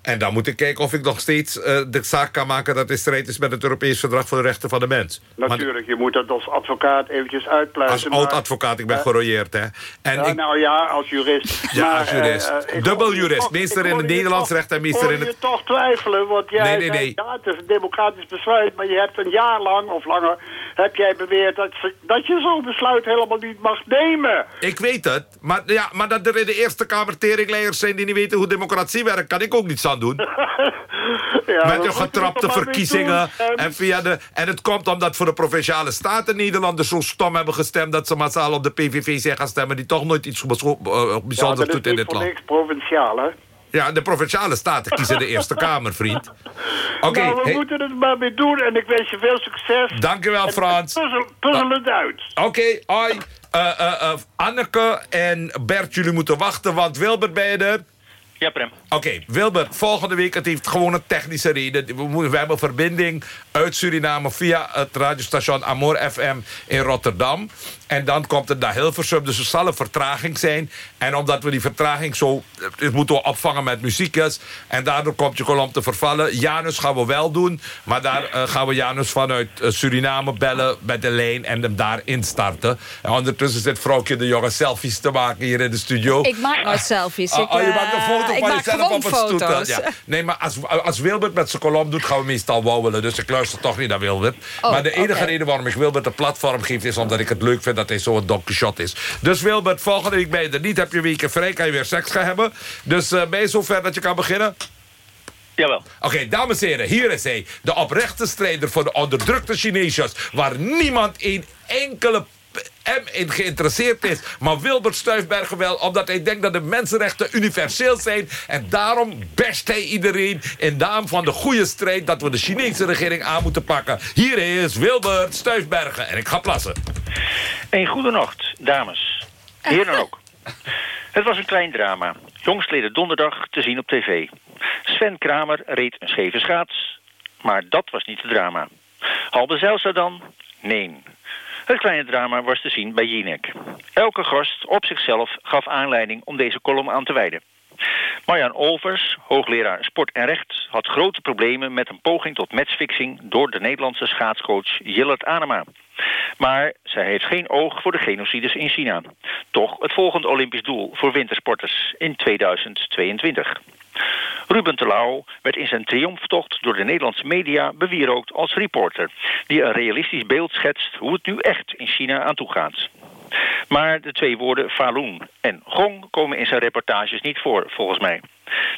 En dan moet ik kijken of ik nog steeds eh, de zaak kan maken... dat in strijd is met het Europees Verdrag voor de Rechten van de Mens. Natuurlijk, je moet dat als advocaat eventjes als uitpluizen. maar- oud-advocaat, ik ben gerooieerd, hè. En Ja, ik, nou ja, als jurist. Ja, Maar, als jurist. eh, eh, ik Dubbel jurist. toch- Meester ik in het Nederlands toch- recht en meester in het- je toch twijfelen, want jij Nee, nee, zei, nee. ja, het is een democratisch besluit, maar je hebt een jaar lang of langer, heb jij beweerd dat, dat je zo'n besluit helemaal niet mag nemen. Ik weet het, maar, ja, maar dat er in de Eerste Kamer teringleiers zijn... die niet weten hoe democratie werkt, kan ik ook niets doen. Ja, Met de getrapte er verkiezingen. En- via de, en het komt omdat voor de Provinciale Staten Nederlanders zo stom hebben gestemd... dat ze massaal op de PVV zijn gaan stemmen... die toch nooit iets eh, ja, bijzonders doet in dit land. provinciaal, hè? Ja, de Provinciale Staten kiezen de Eerste Kamer, vriend. Oké, nou, we hey, moeten het maar mee doen en ik wens je veel succes. dankjewel Frans. Puzzel, puzzel het uit. Oké, hoi. Eh, eh, eh, Anneke en Bert, jullie moeten wachten, want Wilbert ben je er? Oké, Wilbert, volgende week, het heeft gewoon een technische reden. We, we hebben verbinding uit Suriname via het radiostation Amor FM in Rotterdam. En dan komt het naar Hilversum, dus er zal een vertraging zijn. En omdat we die vertraging zo... Het moeten we opvangen met muziekjes. En daardoor komt je kolom te vervallen. Janus gaan we wel doen. Maar daar eh, gaan we Janus vanuit eh, Suriname bellen met de lijn... en hem daar instarten. En ondertussen zit vrouwtje de jonge selfies te maken hier in de studio. Ik maak nooit selfies. Oh, Ik, oh, je maakt een eh, foto van jezelf op het stoetel. foto's. Ja. Nee, maar als, als Wilbert met zijn kolom doet, gaan we meestal wauwelen. Dus ik luister toch niet naar Wilbert. Oh, maar de enige reden waarom ik Wilbert een platform geef... is omdat ik het leuk vind dat hij zo'n Don Quixote is. Dus Wilbert, volgende week ben je er niet. Heb je weken vrij, kan je weer seks gaan hebben. Dus eh, ben je zover dat je kan beginnen? Jawel. Oké, dames en heren, hier is hij. De oprechte strijder voor de onderdrukte Chineesjes... waar niemand een enkele M in geïnteresseerd is. Maar Wilbert Stuifbergen wel, omdat hij denkt dat de mensenrechten universeel zijn. En daarom best hij iedereen in naam van de goede strijd... dat we de Chinese regering aan moeten pakken. Hier is Wilbert Stuifbergen. En ik ga plassen. Een goede nacht, dames. Heren ook. Het was een klein drama. Jongstleden donderdag te zien op tv. Sven Kramer reed een scheve schaats. Maar dat was niet het drama. Halbe Zijlstra dan? Nee. Het kleine drama was te zien bij Jinek. Elke gast op zichzelf gaf aanleiding om deze column aan te wijden. Marjan Olvers, hoogleraar sport en recht... had grote problemen met een poging tot matchfixing... door de Nederlandse schaatscoach Jillert Anema. Maar zij heeft geen oog voor de genocides in China. Toch het volgende Olympisch doel voor wintersporters in 2022. Ruben Terlouw werd in zijn triomftocht door de Nederlandse media bewierookt als reporter... die een realistisch beeld schetst hoe het nu echt in China aan toe gaat. Maar de twee woorden Falun en Gong komen in zijn reportages niet voor, volgens mij.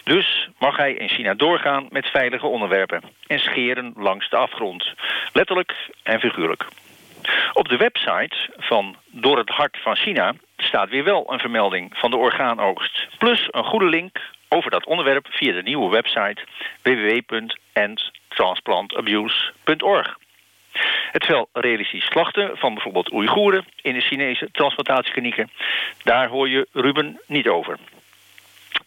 Dus mag hij in China doorgaan met veilige onderwerpen en scheren langs de afgrond. Letterlijk en figuurlijk. Op de website van Door het Hart van China staat weer wel een vermelding van de orgaanoogst. Plus een goede link over dat onderwerp via de nieuwe website www.endtransplantabuse.org. Het vel realistisch slachten van bijvoorbeeld Oeigoeren in de Chinese transplantatieklinieken, daar hoor je Ruben niet over.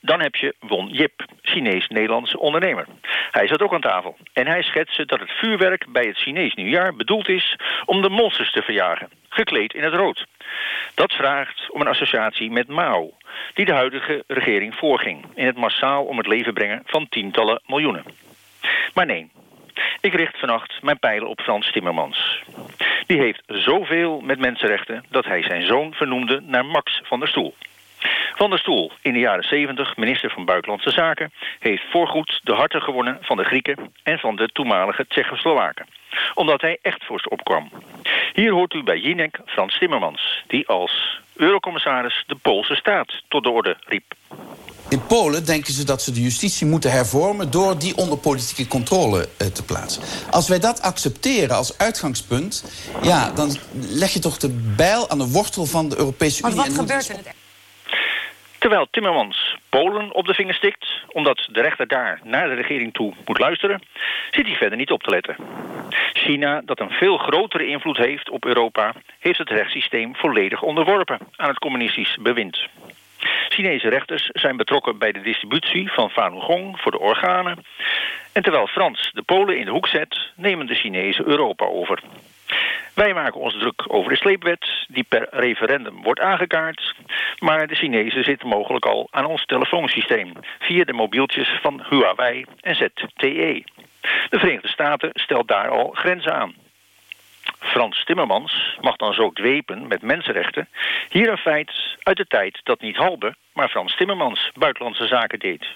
Dan heb je Won Jip, Chinees-Nederlandse ondernemer. Hij zat ook aan tafel en hij schetste dat het vuurwerk bij het Chinees nieuwjaar bedoeld is om de monsters te verjagen, gekleed in het rood. Dat vraagt om een associatie met Mao, die de huidige regering voorging in het massaal om het leven brengen van tientallen miljoenen. Maar nee, ik richt vannacht mijn pijlen op Frans Timmermans. Die heeft zoveel met mensenrechten dat hij zijn zoon vernoemde naar Max van der Stoel. Van der Stoel, in de jaren 70 minister van Buitenlandse Zaken... heeft voorgoed de harten gewonnen van de Grieken en van de toenmalige Tsjechoslowaken. Omdat hij echt vorst opkwam. Hier hoort u bij Jinek Frans Timmermans... die als eurocommissaris de Poolse staat tot de orde riep. In Polen denken ze dat ze de justitie moeten hervormen... door die onder politieke controle eh, te plaatsen. Als wij dat accepteren als uitgangspunt... ja, dan leg je toch de bijl aan de wortel van de Europese Maar Unie. wat en moet- gebeurt er Terwijl Timmermans Polen op de vinger stikt... omdat de rechter daar naar de regering toe moet luisteren... zit hij verder niet op te letten. China, dat een veel grotere invloed heeft op Europa... heeft het rechtssysteem volledig onderworpen aan het communistisch bewind. Chinese rechters zijn betrokken bij de distributie van Falun Gong voor de organen. En terwijl Frans de Polen in de hoek zet, nemen de Chinezen Europa over. Wij maken ons druk over de sleepwet, die per referendum wordt aangekaart. Maar de Chinezen zitten mogelijk al aan ons telefoonsysteem... via de mobieltjes van Huawei en ZTE. De Verenigde Staten stelt daar al grenzen aan. Frans Timmermans mag dan zo dwepen met mensenrechten. Hier een feit uit de tijd dat niet Halbe, maar Frans Timmermans buitenlandse zaken deed.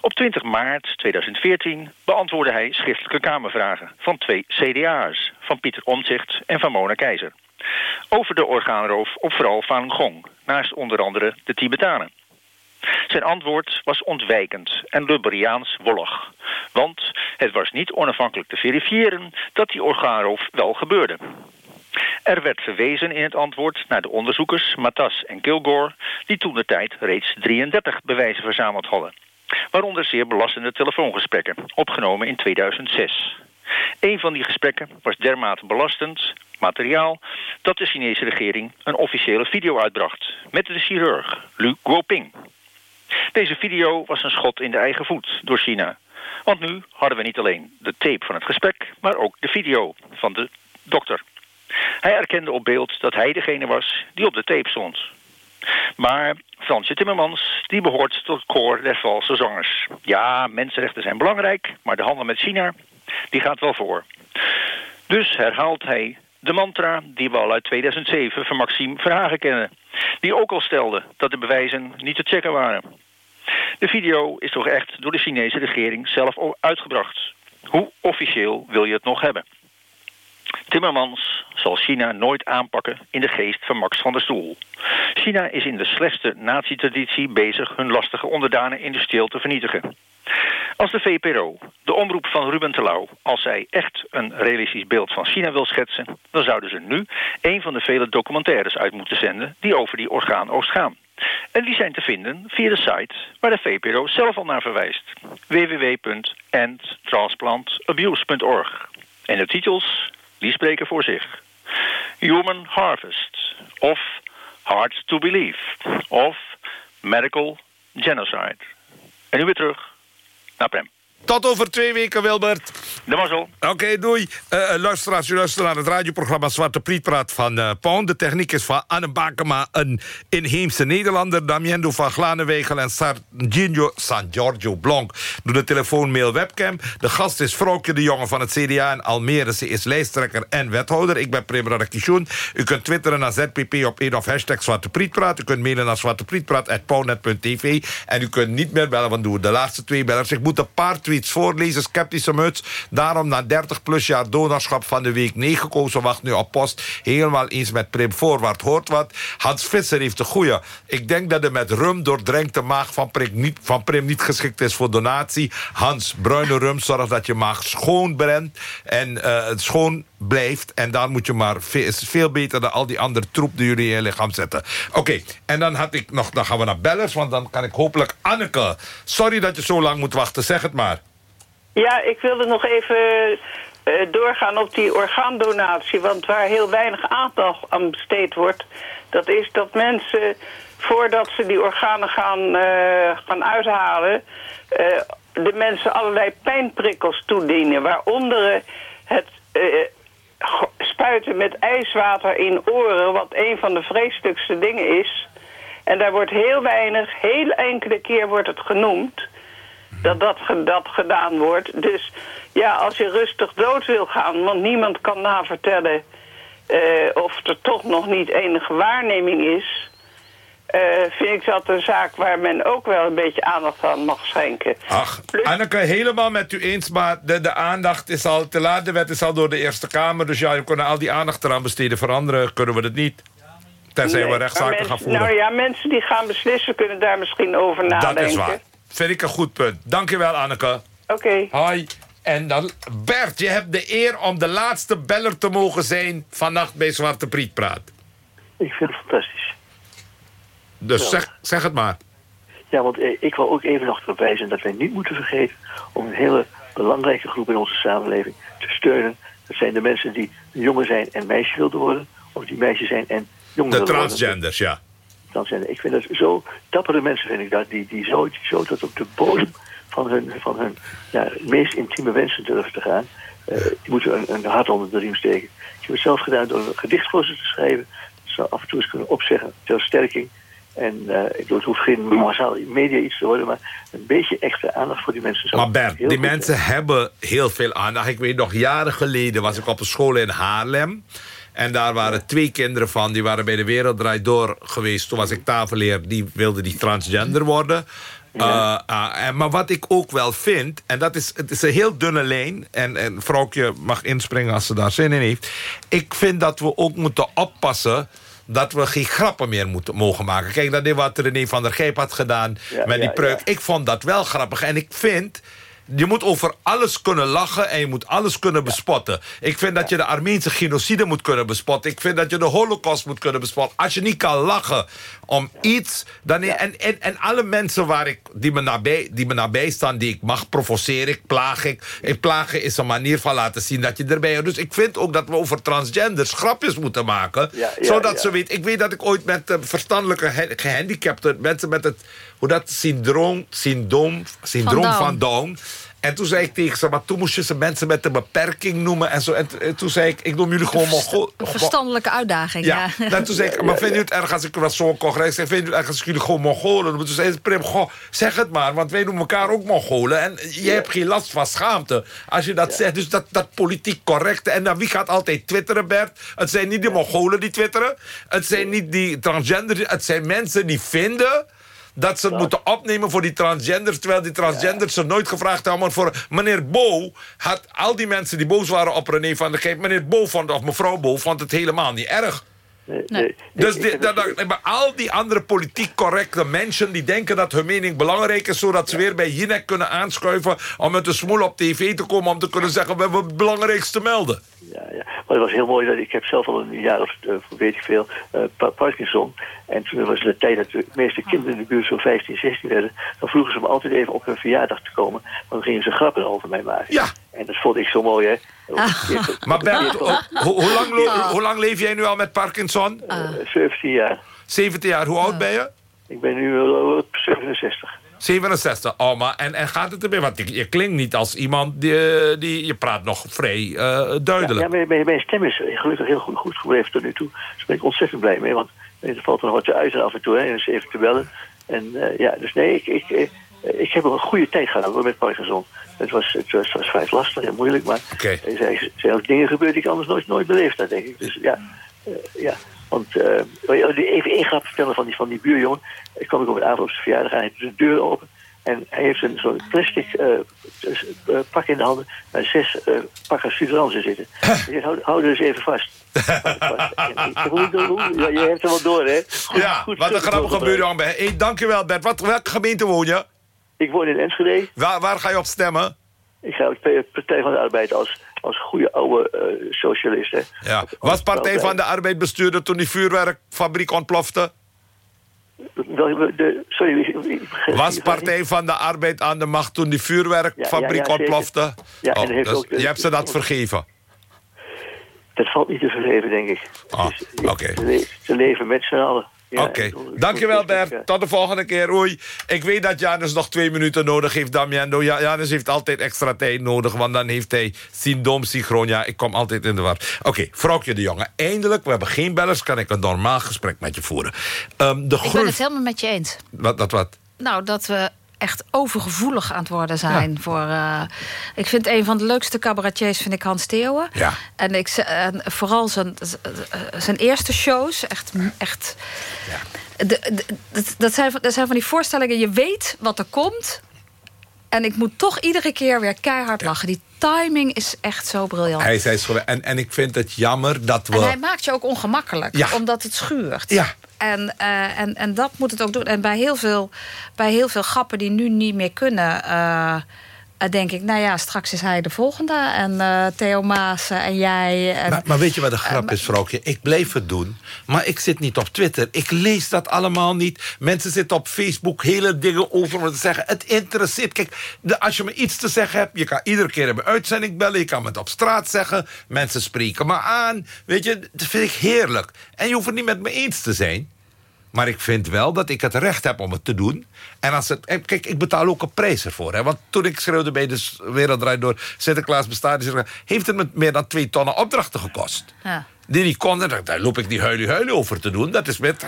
Op 20 maart 2014 beantwoordde hij schriftelijke kamervragen van twee CDA'ers, van Pieter Omtzigt en van Mona Keizer. Over de orgaanroof op vooral Falun Gong, naast onder andere de Tibetanen. Zijn antwoord was ontwijkend en Lubberiaans wollig. Want het was niet onafhankelijk te verifiëren dat die orgaanroof wel gebeurde. Er werd verwezen in het antwoord naar de onderzoekers Matas en Kilgore... die toen de tijd reeds 33 bewijzen verzameld hadden. Waaronder zeer belastende telefoongesprekken, opgenomen in 2006. Een van die gesprekken was dermate belastend materiaal... dat de Chinese regering een officiële video uitbracht... met de chirurg Lu Guoping. Deze video was een schot in de eigen voet door China. Want nu hadden we niet alleen de tape van het gesprek... maar ook de video van de dokter. Hij erkende op beeld dat hij degene was die op de tape stond. Maar Fransje Timmermans, die behoort tot het koor der valse zangers. Ja, mensenrechten zijn belangrijk, maar de handel met China, die gaat wel voor. Dus herhaalt hij de mantra die we al uit 2007 van Maxime Verhagen kennen. Die ook al stelde dat de bewijzen niet te checken waren. De video is toch echt door de Chinese regering zelf uitgebracht. Hoe officieel wil je het nog hebben? Timmermans zal China nooit aanpakken in de geest van Max van der Stoel. China is in de slechtste natietraditie bezig hun lastige onderdanen industrieel te vernietigen. Als de VPRO, de omroep van Ruben Terlouw, als zij echt een realistisch beeld van China wil schetsen, dan zouden ze nu een van de vele documentaires uit moeten zenden die over die orgaanoogst gaan. En die zijn te vinden via de site waar de VPRO zelf al naar verwijst. www.endtransplantabuse.org En de titels, die spreken voor zich. Human Harvest, of Hard to Believe, of Medical Genocide. En nu weer terug naar Prem. Tot over twee weken, Wilbert. De mazzel. Oké, doei. Uh, luisteraars, u luistert naar het radioprogramma Zwarte Prietpraat van uh, Pound. De techniek is van Anne Bakema, een inheemse Nederlander. Damiendo van Glanenwegel en Sarginho San Giorgio Blonk. Doe de telefoon, mail, webcam. De gast is Vrouwtje de Jonge van het CDA in Almere. Ze is lijsttrekker en wethouder. Ik ben Prem Radakishun. U kunt twitteren naar ZPP op 1 of hashtag Zwarte Prietpraat. U kunt mailen naar zwarteprietpraat.poundnet.tv. En u kunt niet meer bellen, want doen we de laatste twee bellers. Ik moet een paar tweets voorlezen. Sceptische muts. Daarom na 30 plus jaar donorschap van de week 9 gekozen. Wacht nu op post. Helemaal eens met Prim Voorwaard. Hoort wat? Hans Visser heeft de goeie. Ik denk dat de met rum doordrenkte maag van Prim, niet, van niet geschikt is voor donatie. Hans, bruine rum zorgt dat je maag schoon brengt. En uh, schoon blijft. En dan moet je maar... is veel beter dan al die andere troep die jullie in je lichaam zetten. Oké, en dan had ik nog... Dan gaan we naar bellers, want dan kan ik hopelijk... Anneke, sorry dat je zo lang moet wachten. Zeg het maar. Ja, ik wilde nog even uh, doorgaan op die orgaandonatie. Want waar heel weinig aandacht aan besteed wordt... dat is dat mensen, voordat ze die organen gaan, uh, gaan uithalen... Uh, de mensen allerlei pijnprikkels toedienen. Waaronder het spuiten met ijswater in oren... wat een van de vreselijkste dingen is. En daar wordt heel weinig, heel enkele keer wordt het genoemd... dat dat, gedaan wordt. Dus ja, als je rustig dood wil gaan... want niemand kan navertellen... Uh, of er toch nog niet enige waarneming is... Uh, vind ik dat een zaak waar men ook wel een beetje aandacht aan mag schenken. Ach, Plus... Anneke, helemaal met u eens, maar de, de aandacht is al te laat. De wet is al door de Eerste Kamer, dus ja, we kunnen al die aandacht eraan besteden. Veranderen kunnen we het niet. Tenzij nee, we rechtszaken gaan voeren. Nou ja, mensen die gaan beslissen kunnen daar misschien over nadenken. Dat is waar. Vind ik een goed punt. Dankjewel, Anneke. Oké. Okay. Hoi. En dan, Bert, je hebt de eer om de laatste beller te mogen zijn... vannacht bij Zwarte Priet Praat. Ik vind het fantastisch. Dus ja. zeg, zeg het maar. Ja, want eh, ik wil ook even nog erop wijzen dat wij niet moeten vergeten... om een hele belangrijke groep in onze samenleving te steunen. Dat zijn de mensen die jongen zijn en meisje wilden worden. Of die meisjes zijn en jongen De transgenders, ja. Transgender. Ik vind dat zo dappere mensen, vind ik dat, die, die zo, die zo tot op de bodem van hun, van hun ja, meest intieme wensen durven te gaan. Uh, die moeten een, een hart onder de riem steken. Ik heb het zelf gedaan door een gedicht voor ze te schrijven. Dat ze af en toe eens kunnen opzeggen ter sterking. En uh, ik bedoel, het hoeft geen massaal media iets te worden... maar een beetje extra aandacht voor die mensen. Maar Bert, die mensen hebben heel veel aandacht. Ik weet nog, jaren geleden was ik op een school in Haarlem... En daar waren twee kinderen van, die waren bij de Wereld Draait Door geweest. Toen was ik tafelleer, die wilde die transgender worden. Uh, uh, maar wat ik ook wel vind, en dat is, het is een heel dunne lijn... en, en vrouwtje mag inspringen als ze daar zin in heeft... ik vind dat we ook moeten oppassen dat we geen grappen meer moeten, mogen maken. Kijk, dat is wat René van der Gijp had gedaan ja, met die preuk. Ik vond dat wel grappig. En ik vind je moet over alles kunnen lachen en je moet alles kunnen bespotten. Ik vind dat je de Armeense genocide moet kunnen bespotten. Ik vind dat je de holocaust moet kunnen bespotten. Als je niet kan lachen om iets... Dan, en, en, en alle mensen waar ik, die, me nabij, die me nabij staan, die ik mag provoceren, ik plaag ik. Ik plagen is een manier van laten zien dat je erbij bent. Dus ik vind ook dat we over transgenders grapjes moeten maken. zodat ze weet... Ik weet dat ik ooit met uh, verstandelijke gehandicapten... mensen met het hoe dat syndroom, syndroom, syndroom van, van Down. En toen zei ik tegen ze, maar toen moest je ze mensen met een beperking noemen. En, zo. en, toen zei ik, ik noem jullie gewoon Mongolen. Een verstandelijke uitdaging, ja. ja. En toen zei ik, maar vind je het erg als ik wat zo'n congres zeg? Vind je het erg als ik jullie gewoon Mongolen noem? Toen zei Prim, goh, zeg het maar, want wij noemen elkaar ook Mongolen. En je hebt geen last van schaamte als je dat zegt. Dus dat, dat politiek correcte. En dan wie gaat altijd twitteren, Bert? Het zijn niet de Mongolen die twitteren. Het zijn niet die transgender. Het zijn mensen die vinden dat ze het moeten opnemen voor die transgenders... terwijl die transgenders ze nooit gevraagd hebben. voor meneer Bo had al die mensen die boos waren op René van der Geep... meneer Bo vond, of mevrouw Bo vond het helemaal niet erg. Nee, nee. Dus die, dat, dat, al die andere politiek correcte mensen... die denken dat hun mening belangrijk is... zodat ze weer bij Jinek kunnen aanschuiven... om met de smoel op tv te komen... om te kunnen zeggen, we hebben het belangrijkste melden. Ja, ja. Maar het was heel mooi. dat Ik heb zelf al een jaar of uh, weet ik veel uh, Parkinson. En toen was de tijd dat de meeste kinderen in de buurt zo'n 15, 16 werden. Dan vroegen ze me altijd even op hun verjaardag te komen. Want dan gingen ze grappen over mij maken. Ja. En dat vond ik zo mooi, hè. Ah. Maar Bert, hoe, lang, hoe lang leef jij nu al met Parkinson? Uh, 17 jaar. 17 jaar. Hoe oud ben je? Ik ben nu 67. 67, oh, maar en, en gaat het erbij? Want je, je klinkt niet als iemand die, die... Je praat nog vrij uh, duidelijk. Ja, ja mijn, mijn, stem is gelukkig heel goed, goed gebleven tot nu toe. Daar ben ik ontzettend blij mee. Want er valt er nog wat uiten af en toe. Hè, en eens even te bellen. En uh, ja, dus nee, ik, ik, ik, heb een goede tijd gehad met Parkinson. Het was, het was, was vrij lastig en moeilijk, maar okay. er zijn, zijn ook dingen gebeurd die ik anders nooit, nooit beleefd had, denk ik. Dus ja, uh, ja. Want uh, even één grap vertellen van die, van die buurjongen. Ik kwam ik op een avond op zijn verjaardag aan, hij de deur open. En hij heeft een zo'n plastic eh, eh, pak in de handen... waar zes eh, pakken suderansen zitten. Hij zegt, hou, hou er eens even vast. Ja, je hebt hem wel door, hè? Goed- Ja, goed wat een grappige bij. Hey, dankjewel Bert. Wat, welke gemeente woon je? Ik woon in Enschede. Waar, waar ga je op stemmen? Ik ga op de Partij van de Arbeid als, als goede oude eh, socialist, hè. Ja. Was Partij van de Arbeid bestuurder toen die vuurwerkfabriek ontplofte? De, sorry, Was Partij van de Arbeid aan de macht toen die vuurwerkfabriek Ja, ja, ja, zeker. ontplofte? En Oh, heeft dus ook de- je hebt ze dat vergeven? Dat valt niet te vergeven, denk ik. Ah, ze leven met z'n allen. Ja, Oké, dankjewel ik- Bert. Tot de volgende keer. Oei. Ik weet dat Janus nog twee minuten nodig heeft, Damiendo. Ja, Janus heeft altijd extra tijd nodig, want dan heeft hij syndroom synchroon. Ja, ik kom altijd in de war. Oké, vrouwtje de jongen. Eindelijk, we hebben geen bellers, kan ik een normaal gesprek met je voeren. Ehm, de Ik ben het helemaal met je eens. Wat, dat wat? Nou, dat we echt overgevoelig aan het worden zijn. Voor, eh, ik vind een van de leukste cabaretiers vind ik Hans Theeuwen. Ja. En, ik, en vooral zijn, zijn eerste shows, echt... echt de, de- dat, zijn, van- dat zijn van die voorstellingen, je weet wat er komt... en ik moet toch iedere keer weer keihard lachen. Die timing is echt zo briljant. Hij zei zo, en, en ik vind het jammer dat we... En hij maakt je ook ongemakkelijk, Ja. omdat het schuurt. Ja. En, eh, en, en dat moet het ook doen. En bij heel veel, bij heel veel grappen die nu niet meer kunnen... eh, denk ik, nou ja, straks is hij de volgende. En eh, Theo Maas eh, en jij. En, Maar, maar weet je wat de grap is, vrouwtje? Ik blijf het doen, maar ik zit niet op Twitter. Ik lees dat allemaal niet. Mensen zitten op Facebook hele dingen over me te zeggen. Het interesseert. Kijk, de, als je me iets te zeggen hebt... je kan iedere keer in mijn uitzending bellen. Je kan me het op straat zeggen. Mensen spreken me aan. Weet je, dat vind ik heerlijk. En je hoeft het niet met me eens te zijn. Maar ik vind wel dat ik het recht heb om het te doen. En als het, en kijk, ik betaal ook een prijs ervoor. Hè? Want toen ik schreeuwde bij de S- Wereld Draait Door... Sinterklaas bestaat, die zegt, heeft het me meer dan twee tonnen opdrachten gekost. ja. Die niet konden, daar- loop ik die huilie huilie over te doen. Dat is met,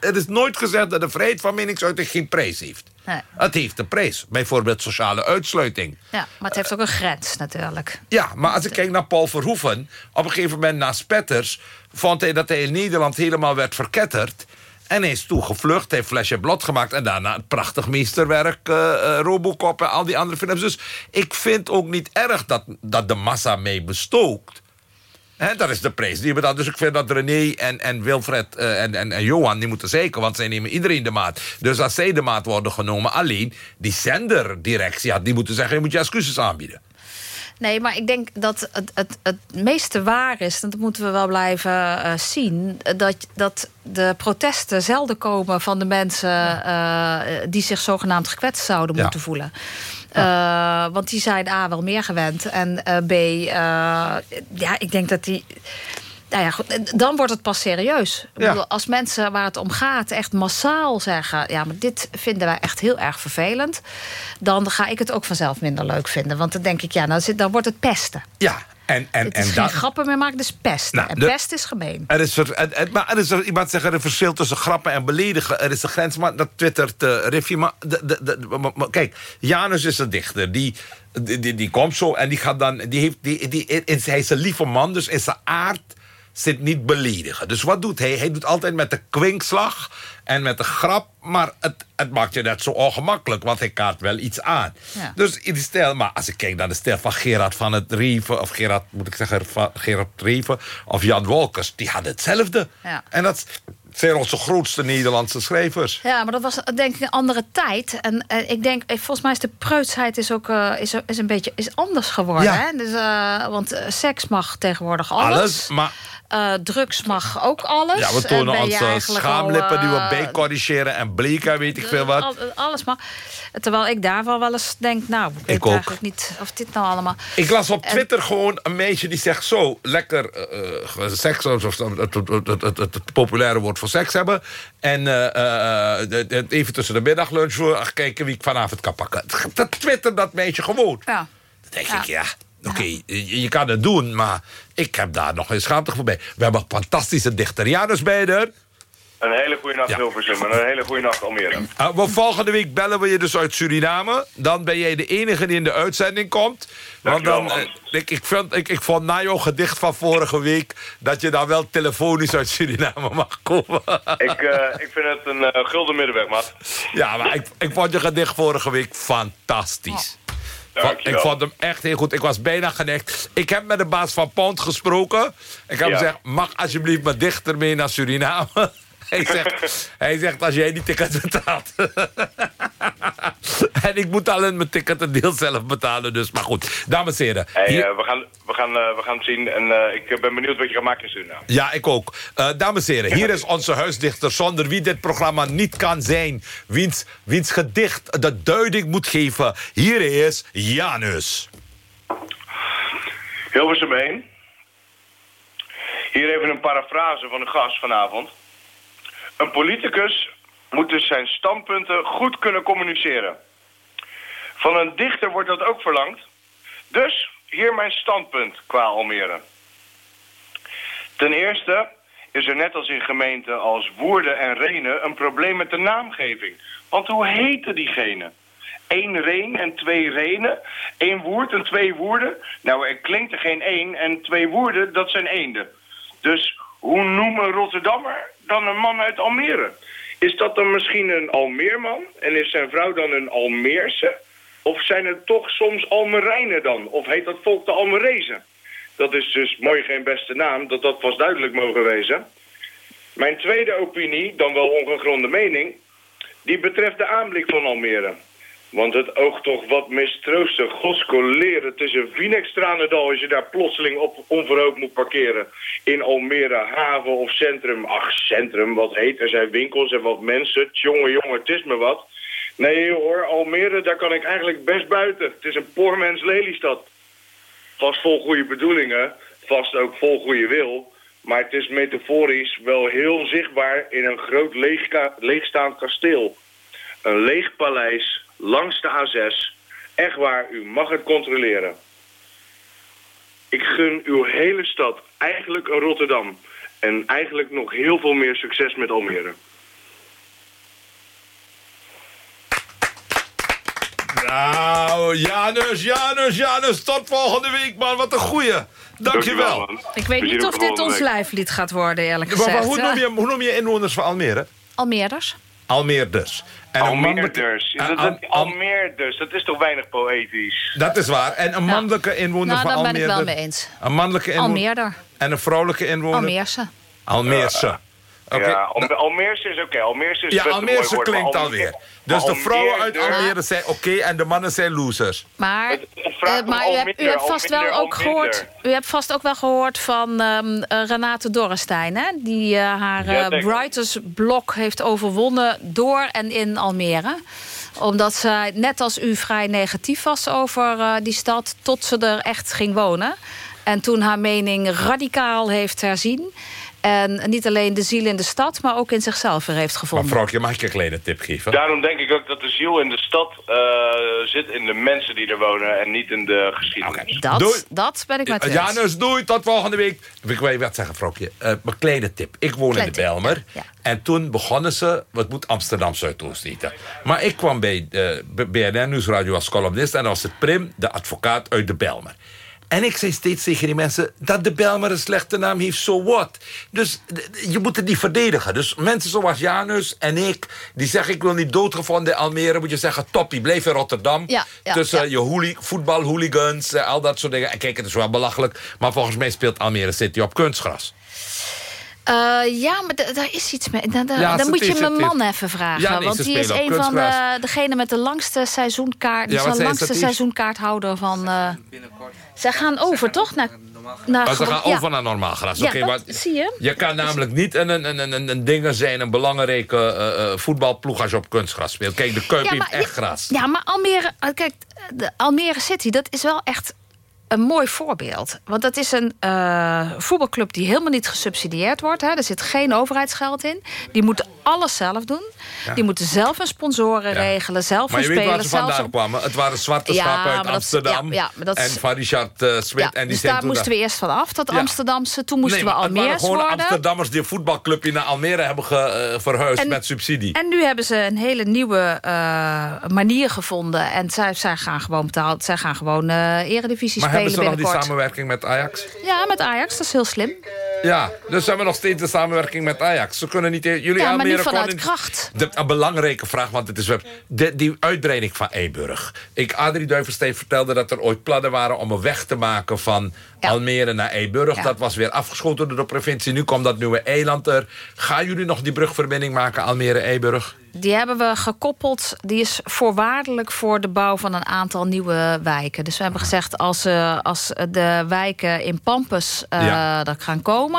het, is nooit gezegd dat de vrijheid van meningsuiting geen prijs heeft. Nee. Het heeft een prijs. Bijvoorbeeld sociale uitsluiting. ja, maar het heeft ook een grens natuurlijk. Ja, maar als ik kijk naar Paul Verhoeven... op een gegeven moment na Spetters... vond hij dat hij in Nederland helemaal werd verketterd... En hij is toen gevlucht, hij heeft Flesje Blot gemaakt... en daarna het prachtig meesterwerk eh, eh, Robocop en al die andere films. Dus ik vind ook niet erg dat, dat de massa mee bestookt. Dat is de prijs die we dan. Dus ik vind dat René en, en Wilfred eh, en, en, en Johan... die moeten zeker, want zij nemen iedereen de maat. Dus als zij de maat worden genomen... alleen die zenderdirectie had die moeten zeggen... je moet je excuses aanbieden. Nee, maar ik denk dat het, het, het meeste waar is... en dat moeten we wel blijven eh, zien... Dat, dat de protesten zelden komen van de mensen... eh, die zich zogenaamd gekwetst zouden Ja. moeten voelen. Eh, want die zijn A, wel meer gewend. En B, ja, ik denk dat die... Nou ja, goed, dan wordt het pas serieus. Ja. bedoel, als mensen waar het om gaat echt massaal zeggen... ja, maar dit vinden wij echt heel erg vervelend... dan ga ik het ook vanzelf minder leuk vinden. Want dan denk ik, ja, nou dan wordt het pesten. Ja, en, en, Het en is geen dat- grappen meer maken, is pesten. Nou, en de- pest is gemeen. Er is, en- en- maar er is er, iemand zegt er een verschil tussen grappen en beledigen. Er is een grens, maar dat twittert uh, Riffy. Maar, de, de, de- maar- maar kijk, Janus is een dichter. Die, die, die, die komt zo en die gaat dan... Die heeft, die, die, hij is een lieve man, dus in zijn aard zit niet beledigen. Dus wat doet hij? Hij doet altijd met de kwinkslag en met de grap... maar het, het maakt je net zo ongemakkelijk, want hij kaart wel iets aan. Ja. Dus in die stijl, maar als ik kijk naar de stijl van Gerard van het Reven... of Gerard, moet ik zeggen, van Gerard Reven of Jan Wolkers... die hadden hetzelfde. Ja. En dat zijn onze grootste Nederlandse schrijvers. Ja, maar dat was denk ik een andere tijd. En eh, ik denk, eh, volgens mij is de preutsheid is ook eh, is, is een beetje is anders geworden. Ja. Hè? Dus, eh, want eh, seks mag tegenwoordig alles. Alles, maar Eh, drugs mag ook alles. ja, we En tonen onze schaamlippen al, die we eh, bijcorrigeren en bleken, weet ik veel wat. al- alles mag. Terwijl ik daarvan wel eens denk, nou, ik weet Ik ook. eigenlijk niet of dit nou allemaal... Ik las op En- Twitter gewoon een meisje die zegt zo... lekker eh, eh, seks, of het, het, het, het, het, het populaire woord voor seks hebben. En eh, eh, de- de- even tussen de middaglunch voor... ach, kijken wie ik vanavond kan pakken. Dat twittert dat meisje gewoon. Ja. Dan denk ik, ja, oké, je, je kan het doen... maar ik heb daar nog geen schaamte voor bij. We hebben een fantastische dichter. Janus Beider. Een hele goede nacht Hilversum en een hele goede nacht Almere. Uh, maar volgende week bellen we je dus uit Suriname. Dan ben jij de enige die in de uitzending komt. Want dan, uh, ik, ik, vind, ik, ik vond na jouw gedicht van vorige week... dat je dan wel telefonisch uit Suriname mag komen. ik, uh, ik vind het een gulden middenweg, maat. Ja, maar ik, ik vond je gedicht vorige week fantastisch. Oh. Ik vond hem echt heel goed. Ik was bijna geneigd. Ik heb met de baas van Pont gesproken. Ik heb ja. hem gezegd, mag alsjeblieft mijn dichter mee naar Suriname? hij, zegt, hij zegt, als jij die ticket betaalt. en ik moet al mijn ticket een deel zelf betalen. Dus, maar goed, dames en heren. Hey, hier... uh, we, gaan, we, gaan, uh, we gaan het zien. En uh, ik ben benieuwd wat je gaat maken in Suriname. Ja, ik ook. dames en heren, hier is onze huisdichter... zonder wie dit programma niet kan zijn. Wiens, wiens gedicht de duiding moet geven. Hier is Janus. Hilversum 1. Hier even een parafrase van de gast vanavond. Een politicus moet dus zijn standpunten goed kunnen communiceren. Van een dichter wordt dat ook verlangd. Dus hier mijn standpunt qua Almere. Ten eerste is er net als in gemeenten als Woerden en Renen een probleem met de naamgeving. Want hoe heten diegenen? Eén Reen en twee Renen, één Woerd en twee Woerden. Nou, er klinkt er geen één en twee Woerden, dat zijn eenden. Dus hoe noemen Rotterdammer dan een man uit Almere? Is dat dan misschien een Almeerman en is zijn vrouw dan een Almeerse? Of zijn het toch soms Almerijnen dan? Of heet dat volk de Almerezen? Dat is dus mooi geen beste naam, dat dat was duidelijk mogen wezen. Mijn tweede opinie, dan wel ongegronde mening... die betreft de aanblik van Almere. Want het oogt toch wat mistroostig. Godskoleren tussen Vinex-Tranendal... als je daar plotseling op onverhoopt moet parkeren. In Almere, haven of centrum. Ach, centrum, wat heet. Er zijn winkels en wat mensen. Tjonge, jongen, het is me wat. Nee hoor, Almere, daar kan ik eigenlijk best buiten. Het is een poormens Lelystad. Vast vol goede bedoelingen. Vast ook vol goede wil. Maar het is metaforisch wel heel zichtbaar in een groot leegstaand kasteel. Een leeg paleis langs de A6. Echt waar, u mag het controleren. Ik gun uw hele stad, eigenlijk een Rotterdam... en eigenlijk nog heel veel meer succes met Almere. Nou, Janus, Janus, Janus, tot volgende week, man. Wat een goeie. Dankjewel. Dankjewel Ik weet niet of dit ons lijflied gaat worden, eerlijk gezegd. Maar, maar hoe, noem je, hoe noem je inwoners van Almere? Almeerders. Almeerders. En Almeerders. Al, al, Almeerders, dat is toch weinig poëtisch? Dat is waar. En een mannelijke inwoner nou, van Almere? daar ben ik wel mee eens. Een mannelijke inwoner? Almeerder. En een vrouwelijke inwoner? Almeerse. Almeerse. Ja. Okay. Ja, Almeerse is oké. Okay. Almeerse is ja, een klinkt alweer. Dus de vrouwen uit Almere zijn oké okay en de mannen zijn losers. Maar, uh, maar u, hebt, u hebt vast wel ook gehoord. U hebt vast ook wel gehoord van um, uh, Renate Dorrestein, hè? Die uh, haar ja, Brighters blok heeft overwonnen door en in Almere omdat zij, net als u, vrij negatief was over die stad... tot ze er echt ging wonen. En toen haar mening radicaal heeft herzien... En niet alleen de ziel in de stad, maar ook in zichzelf weer heeft gevonden. Maar vrouwtje, mag ik je een kleine tip geven? Daarom denk ik ook dat de ziel in de stad uh, zit in de mensen die er wonen... en niet in de geschiedenis. Okay, dat, doei. dat ben ik met u Janus, doei, tot volgende week. Ik wil je wat zeggen, vrouwtje. Uh, mijn kleine tip. Ik woon Klein in de Belmer. Ja, ja. En toen begonnen ze, wat moet Amsterdam Zuidoost eten. Maar ik kwam bij uh, BNN Nieuwsradio als columnist... en als het Prim, de advocaat uit de Belmer. En ik zei steeds tegen die mensen... dat de Belmer een slechte naam heeft, so what? Dus je moet het niet verdedigen. Dus mensen zoals Janus en ik... die zeggen ik wil niet doodgevonden in Almere... moet je zeggen toppie, blijf in Rotterdam. Ja, ja, tussen ja. je hooli, voetbalhooligans, uh, al dat soort dingen. En kijk, het is wel belachelijk. Maar volgens mij speelt Almere City op kunstgras. Uh, ja, maar daar is iets mee. Dan, ja, dan moet je mijn man even vragen. Ja, nee, want die is een van de, degene met de langste seizoenkaart. Die is de langste seizoenkaarthouder van. Uh, Binnenkort. Ze gaan over, toch? Naar, naar maar ze gaan over naar normaal gras. Ja, okay, dat zie je. Je kan namelijk niet een, een, een, een, een ding zijn, een belangrijke uh, voetbalploeg als je op kunstgras speelt. Kijk, de Kuip heeft echt gras. Ja, maar Almere, kijk, de Almere City, dat is wel echt een mooi voorbeeld. Want dat is een uh, voetbalclub die helemaal niet gesubsidieerd wordt. Hè. Er zit geen overheidsgeld in. Die moeten alles zelf doen. Ja. Die moeten zelf hun sponsoren ja. regelen, zelf maar hun spelen. Maar je weet waar ze vandaan kwamen. Het waren zwarte schapen uit Amsterdam. Dat, en van Richard uh, Smit. en die dus daar moesten we eerst van af, dat Amsterdamse. Toen moesten nee, we Almere worden. Gewoon Amsterdammers die een voetbalclubje naar Almere hebben ge, uh, verhuisd en, met subsidie. En nu hebben ze een hele nieuwe manier gevonden. En zij, zij gaan gewoon betaald. Zij gaan gewoon eredivisie maar spelen hebben ze nog die samenwerking met Ajax? Ja, met Ajax. Dat is heel slim. Ja, dus hebben we nog steeds de samenwerking met Ajax. Ze kunnen niet... Jullie ja, maar niet vanuit kracht. De, een belangrijke vraag, want het is... De, die uitbreiding van Eburg. Ik, Adrie Duiversteen vertelde dat er ooit plannen waren... om een weg te maken van ja. Almere naar Eburg. Ja. Dat was weer afgeschoten door de provincie. Nu komt dat nieuwe eiland er. Gaan jullie nog die brugverbinding maken, Almere-Eburg? Die hebben we gekoppeld. Die is voorwaardelijk voor de bouw van een aantal nieuwe wijken. Dus we hebben gezegd, als, uh, als de wijken in Pampus uh, ja. dat gaan komen...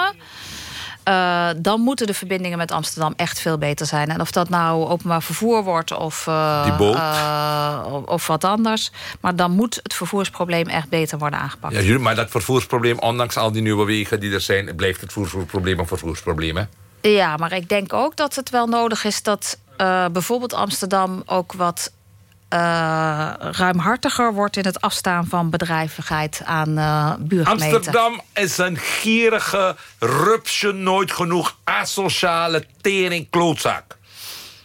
Uh, dan moeten de verbindingen met Amsterdam echt veel beter zijn. En of dat nou openbaar vervoer wordt of, uh, of wat anders. Maar dan moet het vervoersprobleem echt beter worden aangepakt. Ja, maar dat vervoersprobleem, ondanks al die nieuwe wegen die er zijn... blijft het vervoersprobleem een vervoersprobleem, hè? Ja, maar ik denk ook dat het wel nodig is dat bijvoorbeeld Amsterdam ook wat uh, ruimhartiger wordt in het afstaan van bedrijvigheid aan uh, buurgemeenten. Amsterdam is een gierige, rupsje nooit genoeg asociale tering klootzak.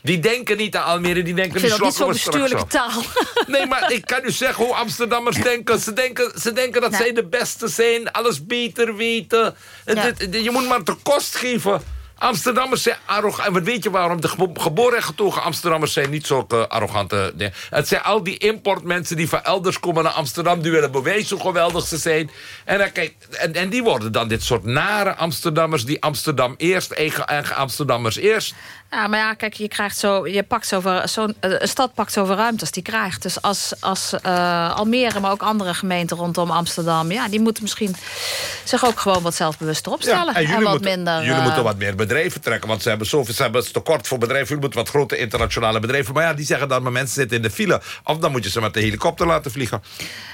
Die denken niet aan Almere, die denken... Ik vind dat niet zo'n bestuurlijke taal. Nee, maar ik kan u zeggen hoe Amsterdammers denken. Ze denken, ze denken dat zij de beste zijn, alles beter weten. Ja. Je moet maar de kost geven Amsterdammers zijn arrogant. En wat weet je waarom? De geboren en getogen Amsterdammers zijn niet zulke arrogante dingen. Het zijn al die importmensen die van elders komen naar Amsterdam... die willen bewijzen hoe geweldig ze zijn. En, dan, kijk, en, en die worden dan dit soort nare Amsterdammers... die Amsterdam eerst, eigen, eigen Amsterdammers eerst... Ja, maar ja, kijk, je krijgt zo, je pakt zoveel, zo, een stad pakt zoveel ruimte als die krijgt. Dus als, als uh, Almere, maar ook andere gemeenten rondom Amsterdam... ja, die moeten misschien zich ook gewoon wat zelfbewuster opstellen. Ja, en, en, wat moeten, minder... Jullie uh, moeten wat meer bedrijven trekken, want ze hebben zoveel... ze hebben het tekort voor bedrijven, jullie moeten wat grote internationale bedrijven... maar ja, die zeggen dan, maar mensen zitten in de file. Of dan moet je ze met de helikopter laten vliegen.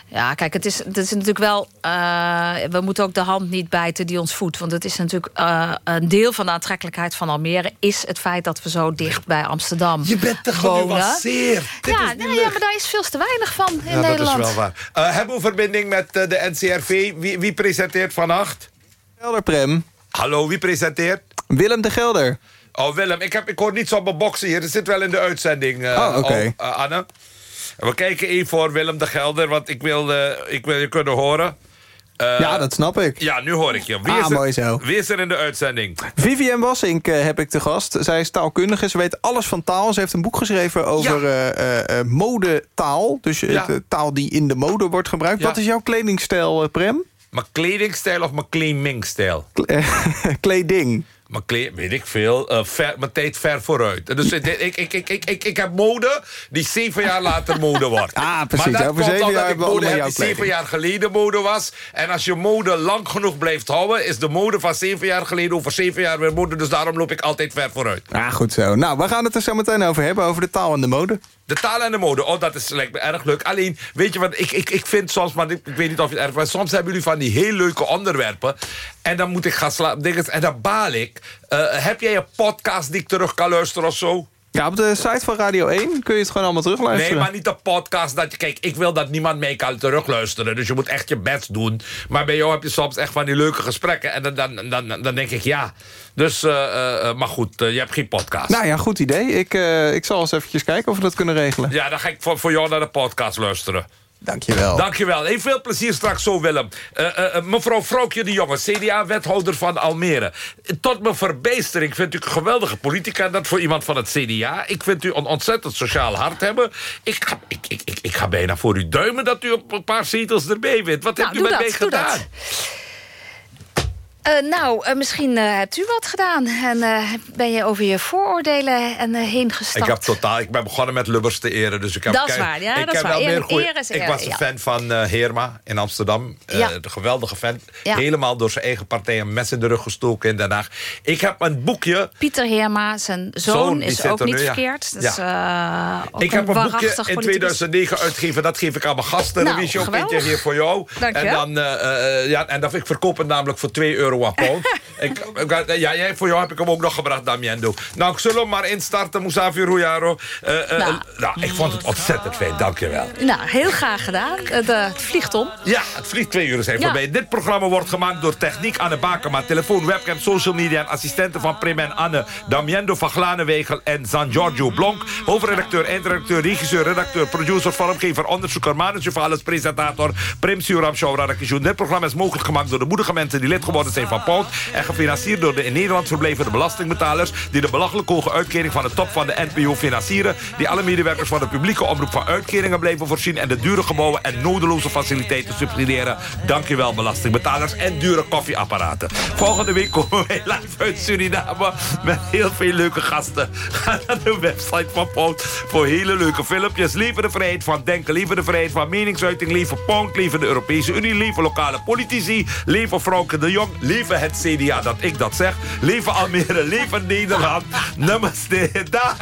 Ja, kijk, het is, het is natuurlijk wel... Uh, we moeten ook de hand niet bijten die ons voedt. Want het is natuurlijk een deel van de aantrekkelijkheid van Almere... is het feit dat we zo dicht bij Amsterdam Je bent te genuanceerd. Ja, nee, ja, maar daar is veel te weinig van in ja, Nederland. dat is wel waar. Uh, hebben we verbinding met de NCRV? Wie, wie presenteert vannacht? Gelder, Prem. Hallo, wie presenteert? Willem de Gelder. Oh, Willem, ik, heb, ik hoor niets op mijn boksen hier. Het zit wel in de uitzending, oh, oké. Okay. Oh, Anne. We kijken even voor Willem de Gelder, want ik wil, uh, ik wil je kunnen horen. Uh, ja, dat snap ik. Ja, nu hoor ik je. Wie, ah, is, er, mooi zo. wie is er in de uitzending? Vivienne Wassink uh, heb ik te gast. Zij is taalkundige. Ze weet alles van taal. Ze heeft een boek geschreven over ja. modetaal. Dus ja. taal die in de mode wordt gebruikt. Ja. Wat is jouw kledingstijl, Prem? Mijn kledingstijl of mijn kledingstijl? Kleding. Mijn kleed, weet ik veel, uh, ver, mijn tijd ver vooruit. Dus ik, ik, ik, ik, ik, ik, ik heb mode die zeven jaar later mode wordt. Ah, precies. Maar dat Over komt zeven jaar ik mode heb die zeven jaar geleden mode was. En als je mode lang genoeg blijft houden... is de mode van zeven jaar geleden over zeven jaar weer mode. Dus daarom loop ik altijd ver vooruit. Ah, goed zo. Nou, we gaan het er zo meteen over hebben, over de taal en de mode. De taal en de mode, oh, dat is lijkt erg leuk. Alleen, weet je wat, ik, ik, ik vind soms, maar ik, weet niet of je het erg maar soms hebben jullie van die heel leuke onderwerpen. En dan moet ik gaan slapen. En dan baal ik. Uh, heb jij een podcast die ik terug kan luisteren of zo? Ja, op de site van Radio 1 kun je het gewoon allemaal terugluisteren. Nee, maar niet de podcast. Dat je, kijk, ik wil dat niemand mee kan terugluisteren. Dus je moet echt je best doen. Maar bij jou heb je soms echt van die leuke gesprekken. En dan, dan, dan, dan denk ik, ja. Dus, uh, uh, maar goed, uh, je hebt geen podcast. Nou ja, goed idee. Ik, ik zal eens eventjes kijken of we dat kunnen regelen. Ja, dan ga ik voor, voor jou naar de podcast luisteren. Dankjewel. Dankjewel. Heel veel plezier straks zo, Willem. Uh, uh, mevrouw Vrookje de Jonge, CDA-wethouder van Almere. Tot mijn verbijstering vind ik een geweldige politica... dat voor iemand van het CDA. Ik vind u een ontzettend sociaal hart hebben. Ik ga, ik, ik, ik, ik ga bijna voor u duimen dat u op een paar zetels erbij wint. Wat nou, hebt u met dat, mij gedaan? Eh, nou, eh, misschien eh, hebt u wat gedaan. En ben je over je vooroordelen en, heen gestapt. Ik heb totaal. Ik ben begonnen met Lubbers te eren. Dus ik heb, Dat is waar, ja, ik dat is waar. wel Eer- meer goeie- is Ik was een ja. fan van Heerma in Amsterdam. Ja. de geweldige fan. Helemaal door zijn eigen partij een mes in de rug gestoken in Den Haag. Ik heb een boekje. Pieter Heerma, zijn zoon, is ook niet nu, verkeerd. Dus, Ik heb een boekje in politicus. 2009 uitgegeven. Dat geef ik aan mijn gasten. Nou, eentje hier voor jou. Dank en dan, ja, en dat, ik verkoop het namelijk voor 2 euro ik, ik- ja, jij, voor jou heb ik hem ook nog gebracht, Damiendo. Nou, ik zal hem maar instarten, Mousavi Rujaro. Eh, eh, Nou. nou, ik vond het ontzettend fijn, dank je wel. Nou, heel graag gedaan. Het, eh, het vliegt om. Ja, het vliegt twee uur zijn Ja. voorbij. Dit programma wordt gemaakt door Techniek Anne Bakema. Telefoon, webcam, social media en assistenten van Prim en Anne. Damiendo van Glanenwegel en San Giorgio Blonk. Hoofdredacteur, eindredacteur, regisseur, redacteur, producer, vormgever, onderzoeker, manager van alles, presentator. Prim Suram Showradakisjoen. Dit programma is mogelijk gemaakt door de moedige mensen die lid geworden zijn van Pound. En gefinancierd door de in Nederland verblijvende belastingbetalers. Die de belachelijk hoge uitkering van de top van de NPO financieren. Die alle medewerkers van de publieke omroep van uitkeringen blijven voorzien. En de dure gebouwen en nodeloze faciliteiten subsidiëren. Dankjewel belastingbetalers en dure koffieapparaten. Volgende week komen wij live uit Suriname met heel veel leuke gasten. Ga naar de website van Pound voor hele leuke filmpjes. Leven de vrijheid van denken, leven de vrijheid van meningsuiting, leven Pound, leven de Europese Unie, leven lokale politici, leven Frauke de Jong, Lieve het CDA, dat ik dat zeg. lieve Almere, lieve Nederland. Namaste, dag.